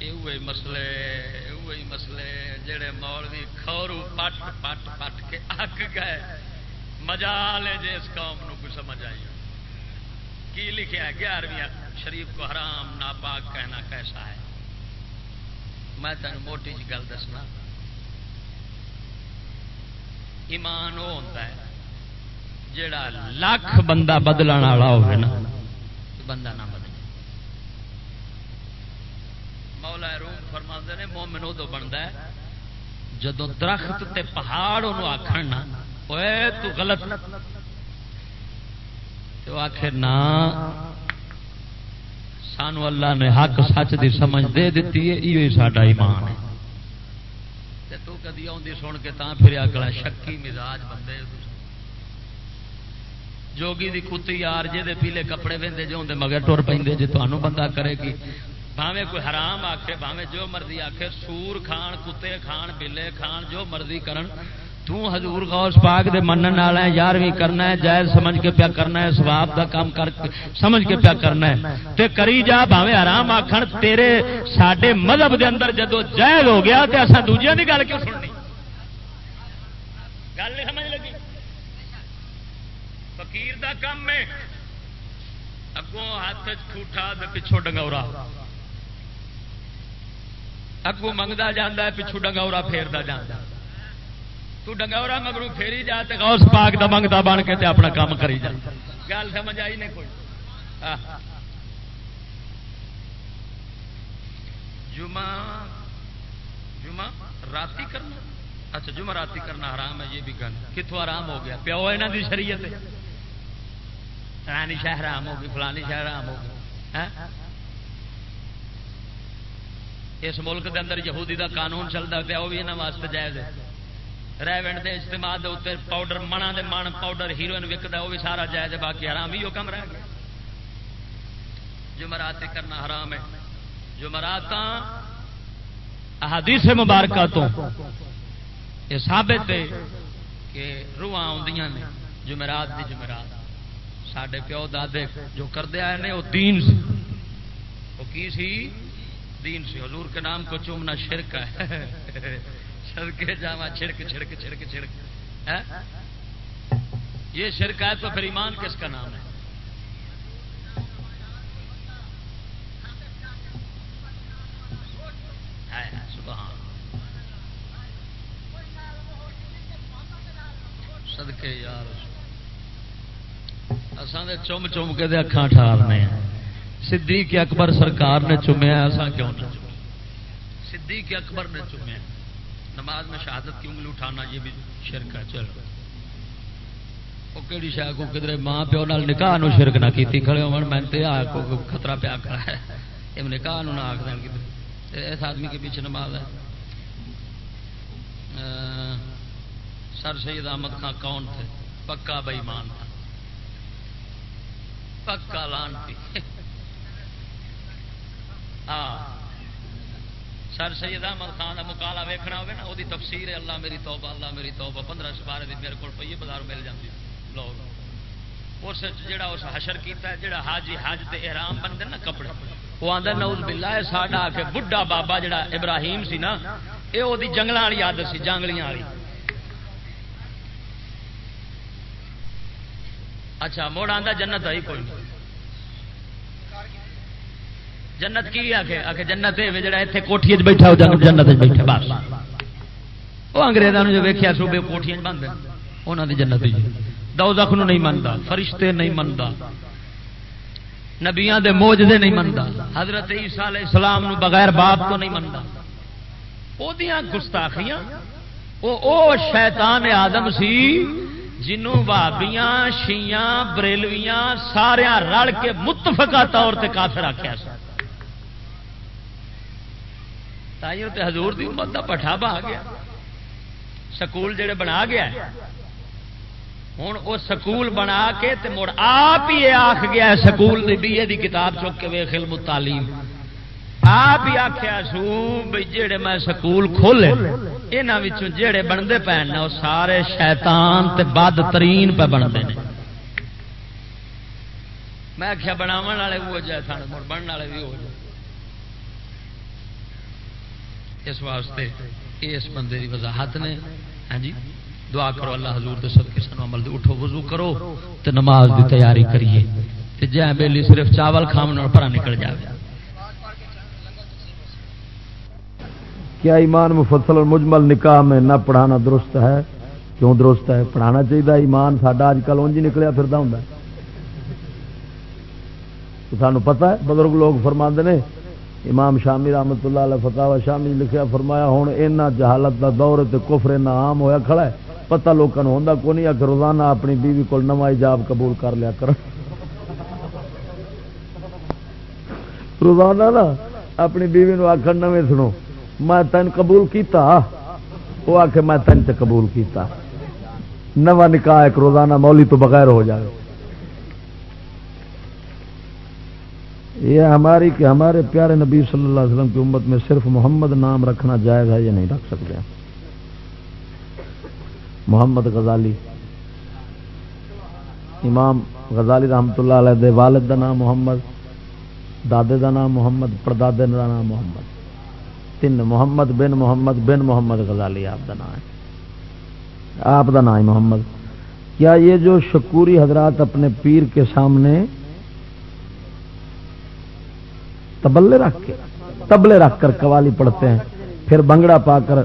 یہ مسلے یہ مسلے جڑے مولوی کھورو پٹ پٹ پٹ کے اک گئے۔ مزا لے جی اس قوم نو کوئی سمجھ آئی کی لکھا ہے، گیارہویں، شریف کو حرام، ناپاک کہنا کیسا ہے؟ میں تین موٹی جی گل دسنا۔ ایمان وہ ہوتا ہے جڑا لاکھ بندہ بدل والا ہوگا نا بندہ نہ بدلے۔ مولا روم فرما نے، مومن ادو بنتا ہے، جدو درخت تے پہاڑ وہ آخر نا اے تو غلط۔ تو آخر نہ سانو اللہ نے حق سچ دی سمجھ دے دیتی ہے یہ ساڈا ایمان ہے۔ تو کدی آدھی سن کے تاں پھر اگلا شکی مزاج بندے جوگی دی کتی یار جی پیلے کپڑے وہدے جو مگر ٹر پہ جی تمہوں بندہ کرے گی بھاویں کوئی حرام آکھے، بھاویں جو مرضی آکھے، سور کھان، کتے کھان، بلے کھان، جو مرضی کرن تو حضور غوث پاک دے منن والا ہے یارویں کرنا ہے، جائز سمجھ کے پیا کرنا ہے، ثواب دا کام کر سمجھ کے پیا کرنا ہے۔ تے کری جا بھاوے حرام آکھن، تیرے ساڈے مذہب دے اندر جدو جائز ہو گیا تے اساں دوجیاں دی گل کیوں سننی؟ گل نہیں سمجھ لگی؟ فقیر دا کام ہے، اگوں ہاتھ ٹھوٹا پچھوں ڈنگورا۔ اگوں منگتا جانا ہے، پچھوں ڈنگورا پھیرتا جانا تو ڈنگورا مگرو پھیری جا تے غوث پاک دا منگتا بن کے تے اپنا کام کری جا۔ گل سمجھ آئی نہیں کوئی؟ جمعہ جمعہ راتی کرنا؟ اچھا جمعہ راتی کرنا حرام ہے، یہ بھی گل۔ کتوں آرام ہو گیا؟ پیو یہاں کی شریعت فلانی شہ حرام ہو گئی، فلانی شہ حرام ہو گئی۔ اس ملک کے اندر یہودی دا قانون چلتا پیا، وہ بھی یہاں واسطے جائز ہے۔ ریونڈ کے اجتماع کے اتنے پاؤڈر منا دے من پاؤڈر ہیروئن وکتا وہ بھی سارا جائز باقی حرام ہی وہ کم رہ گیا جمعرات کرنا حرام ہے جمعرات احادیث مبارکہ تو یہ ثابت ہے کہ روح آدی نے جمعرات دی جمعرات سڈے پیو دادے جو کردے آئے نے وہ دین سی وہ کی سی دین سی حضور کے نام کو چومنا شرک ہے سڑکے جاوا چھڑک چھڑک چھڑک چھڑک۔ یہ شرک ہے تو پھر ایمان کس کا نام ہے؟ سدکے یار اسان دے چم چم کے دے ٹھارنے ہیں۔ صدیق اکبر سرکار نے چومیا، اساں کیوں نہ صدیق اکبر نے چومیا۔ نماز میں شہادت کی انگلی اٹھانا یہ بھی شرک ہے چل وہ کہڑی شاہ کو کدھر ماں پیو نال نکاح نو شرک نہ کیتی، کھڑے ہون، میں تے آ کو خطرہ پیا کھڑا ہے۔ یہ نکاح نو نہ آکھ دین کدھر اس آدمی کے پیچھے نماز ہے۔ سر سید احمد خان کون تھے؟ پکا بےمان تھا۔ پکا لانتی ہاں سر سید احمد خان کا مکالا ویکنا ہوگا نا وہ تفسیر ہے، اللہ میری توبہ، اللہ میری توبہ، پندرہ سپارے بھی میرے کو پہ بازار مل جاتی لوگ اس جڑا اس حشر کیتا ہے جڑا حاجی حج تے احرام بنتے نا کپڑے، وہ آدھا نوز بلا ہے ساڈا آ کے بڈھا بابا جڑا ابراہیم سی نا یہ وہ جنگل والی عادت سی، جانگلیاں والی۔ اچھا موڑ آتا جنت آئی کوئی جنت کی آ کے آ کے جنت جڑا اتنے کوٹھی بیٹھا ہو، جنت بیٹھا، بس۔ وہ انگریزوں نے جو ویکیا صوبے کوٹھی بند انہوں کی جنت دو زخم نہیں منتا فرشتے نہیں منتا نبیا دے موجدے نہیں منتا حضرت عیسیٰ علیہ السلام نو بغیر باپ تو نہیں منتا وہ گستاخیاں، او شیطان آدم سی، جنوں بابیاں شیاں بریلویاں سارا رل کے متفقہ طور سے کافر آخیا سا۔ تائیوں تے حضور دی امت دا پٹھا بہ گیا سکول جڑے بنا گیا ہوں وہ سکول بنا کے تے مڑ آپ ہی آخ گیا سکول دی بی دی کتاب چک کے ویخ تعلیم آپ ہی آخیا سو بھائی جڑے میں سکول کھولے یہاں جڑے بنتے پے وہ سارے شیطان تے بد ترین پہ بنتے ہیں میں آخیا بناو والے بھی ہو جائے سن مڑ بننے والے بھی ہو جائے اس واسطے اس بندے کی وضاحت نے۔ ہاں جی دعا کرو اللہ حضور دے صدقے سانو عمل دے، اٹھو وضو کرو تے نماز دی تیاری کریے۔ تے جے بیلی صرف چاول کھاون اور پرا نکل جاوے۔ کیا ایمان مفصل اور مجمل نکاح میں نہ پڑھانا درست ہے؟ کیوں درست ہے؟ پڑھانا چاہیے ایمان ساڈا اج کل اونج نکلیا پھردا ہوندا ہے۔ سانو پتہ ہے، بزرگ لوگ فرماندے نے امام شامی رحمت اللہ علیہ فتح شامی لکھیا، فرمایا ہوں اینا جہالت دا دور تے کفر اینا عام ہویا کھڑا ہے، پتہ لوگوں ہوندا کو نہیں کہ روزانہ اپنی بیوی کو نواں ایجاب قبول کر لیا کر روزانہ نا اپنی بیوی نو آخر نویں، سنو، میں تین قبول کیتا۔ وہ آخ میں تین تے قبول کیتا۔ نواں نکاح ایک روزانہ مولی تو بغیر ہو جائے یہ ہماری کہ ہمارے پیارے نبی صلی اللہ علیہ وسلم کی امت میں صرف محمد نام رکھنا جائز ہے یہ نہیں رکھ سکتے محمد غزالی، امام غزالی رحمت اللہ علیہ دے والد دا نام محمد، دادے دا نام محمد، پردادے دا نام محمد۔ تین، محمد بن محمد بن محمد غزالی، آپ دا نام ہے۔ آپ دا نام محمد۔ کیا یہ جو شکوری حضرات اپنے پیر کے سامنے تبلے رکھ کے، تبلے رکھ کر قوالی پڑھتے ہیں، پھر بنگڑا پا کر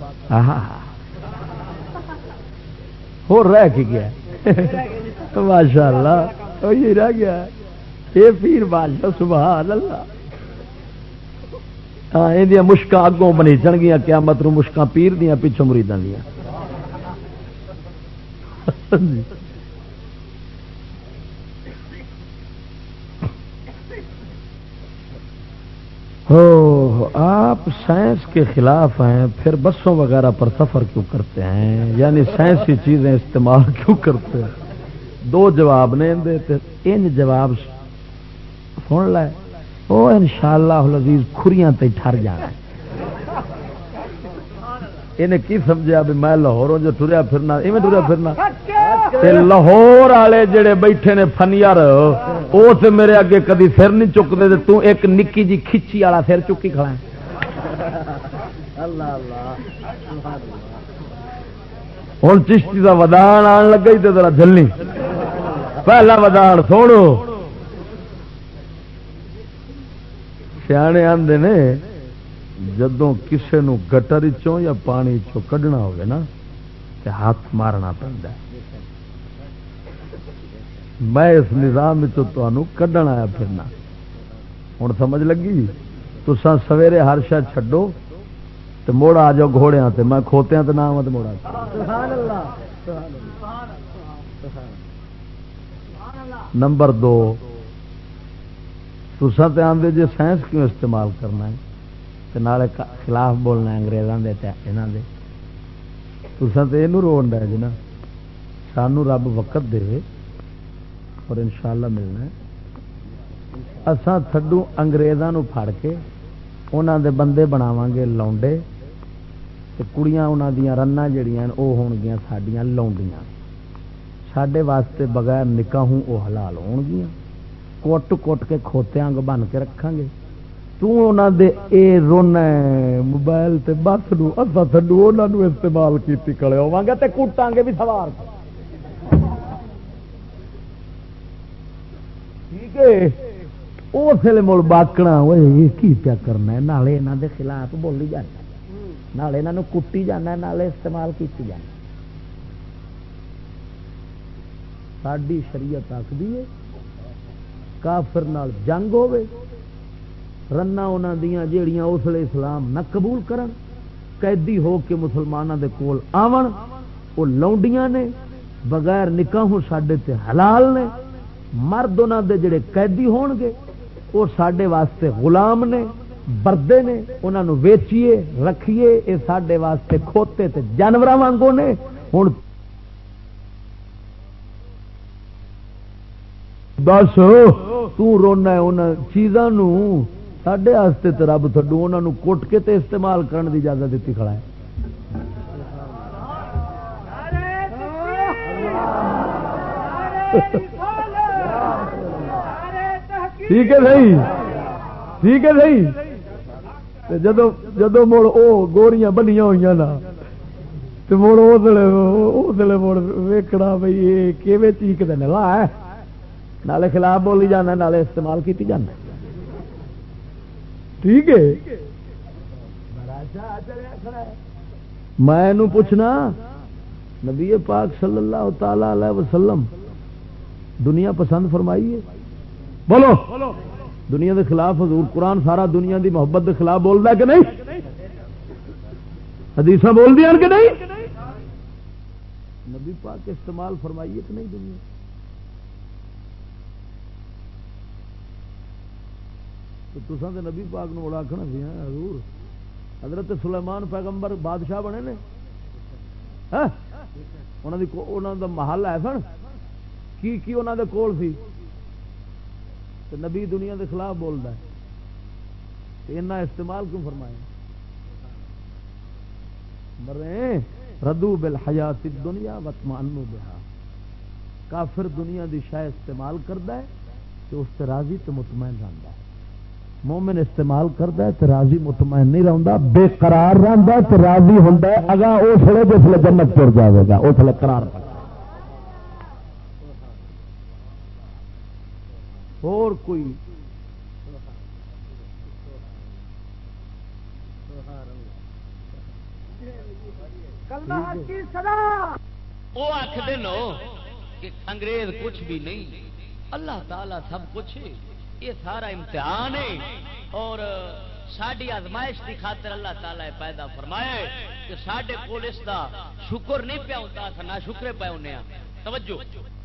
ہو رہ کے گیا۔ ماشاء اللہ یہ رہ گیا۔ یہ پیر بادشاہ، سبحان اللہ۔ ہاں یہ مشکا اگوں بنی چن گیا کیا مطلب مشکا پیر دیا، پیچھوں مریداں دیا۔ ہو آپ سائنس کے خلاف ہیں پھر بسوں وغیرہ پر سفر کیوں کرتے ہیں؟ یعنی سائنسی چیزیں استعمال (laughs) کیوں کرتے ہیں؟ دو جواب نہیں دیتے۔ ان جواب سن لے۔ وہ ان شاء اللہ لذیذ خریاں تے ٹھر جانا۔ انہیں کی سمجھا بھی میں لاہوروں جو ٹریا پھرنا ایویں ٹریا پھرنا۔ لاہور والے جڑے بیٹھے نے فنیار وہ تو میرے اگے کدی سر نہیں چکتے تو ایک نکی جی کھچی والا سر چکی کھڑا ہوں چشتی کا ودان آن لگا ہی تو ذرا جلنی پہلا ودان سوڑو سیانے آدھے نے، جدوں کسے نو گٹر چوں یا پانی چوں کڈنا ہوگا نا، تے ہاتھ مارنا پڑتا میں اس نظام کڈن آیا پھرنا۔ ہوں سمجھ لگی؟ تو سویرے ہر شا چڈو تو موڑ آ جاؤ گھوڑیا تے، میں کھوتیا تو نہ موڑا۔ نمبر دو تسا تو آدھے جی سائنس کیوں استعمال کرنا ہے؟ نالے خلاف بولنا انگریزوں کے یہاں کے تسا تو یہ روڈ ہے جی نا سانو رب وقت دے۔ اور ان شاء اللہ ملنا اسان تھڈو اگریزوں پھڑ کے انہوں دے بندے بناو گے لونڈے کڑیاں انہوں دیا رن جہیا وہ ہون گیا سڈیا لونڈیاں۔ سڈے واسطے بغیر نکاحوں وہ حلال ہون گیا کٹ کٹ کے کھوتیاں بن کے رکھا گے۔ دے اے رونا موبائل تے بس نو اصا تھڈو انہوں استعمال کی کلے ہوا گا تے کٹاں گے بھی سوار ٹھیک ہے؟ اس لیے مڑ باکنا وہ کی پیا کرنا نالے یہاں دے خلاف بولی جانا نالے یہاں کٹی جانا نالے استعمال کی جانا ساری شریعت آخری ہے، کافر نال جنگ ہوئے رنا انہوں دیا جیڑیاں اسلے اسلام نہ قبول کرن، قیدی ہو کے مسلمانوں دے کول آون وہ لونڈیاں نے، بغیر نکاحوں سڈے تے حلال نے مرد انہوں دے جڑے قیدی ہون گے وہ سڈے واسطے غلام نے بردے نے انہوں ویچیے رکھیے یہ سڈے واسطے کھوتے تے جانور وانگوں نے ہوں دس تونا ان چیزوں سڈے تو رب تھڈو انہوں کٹ کے تے استعمال کرنے کی اجازت دیتی کھڑا ہے ٹھیک ہے صحیح؟ ٹھیک ہے صحیح؟ جدو جدو مڑ وہ گوریاں بنیا ہوئی نا تو مڑ اسلے مڑ ویکنا بھائی یہ کیویں چیک دے لا ہے، نالے خلاف بولی جانا، نالے استعمال کی جانا۔ ٹھیک ہے۔ میں پوچھنا، نبی پاک صلی اللہ تعالی علیہ وسلم دنیا پسند فرمائی ہے بولو۔ دنیا دے خلاف حضور قرآن سارا دنیا دی محبت دے خلاف بولتا کہ نہیں؟ حدیث بول دیا کہ نہیں؟ نبی پاک استعمال فرمائیے کہ نہیں دنیا؟ تو تصا تو نبی پاک نو بڑا آخنا سی ہاں حضور، حضرت سلیمان پیغمبر بادشاہ بنے نے؟ ہاں؟ انہوں دا محل ہے سن؟ کی کی انہوں دے کول سی؟ تو نبی دنیا دے خلاف بولتا ہے۔ اینا استعمال کیوں فرمایا مرے، ردو بل حیات دنیا وطمانو بہا۔ کافر دنیا دی شاہ استعمال کرتا ہے تو اس سے راضی تو مطمئن رہتا ہے۔ مومن استعمال کرتا ہے تو راضی مطمئن نہیں رہتا بے قرار رہتا تو راضی ہوتا ہے۔ اگا اس لیے جس لیے جنت پور جائے گا اس لیے قرار پڑ اور کوئی وہ آخر نو کہ انگریز کچھ بھی نہیں اللہ تعالیٰ سب کچھ یہ سارا امتحان ہے۔ اور ساری آزمائش کی خاطر اللہ تعالیٰ پیدا فرمایا کہ سڈے کول اس کا شکر نہیں پیا ہوتا نہ شکرے پہ ہونے توجہ۔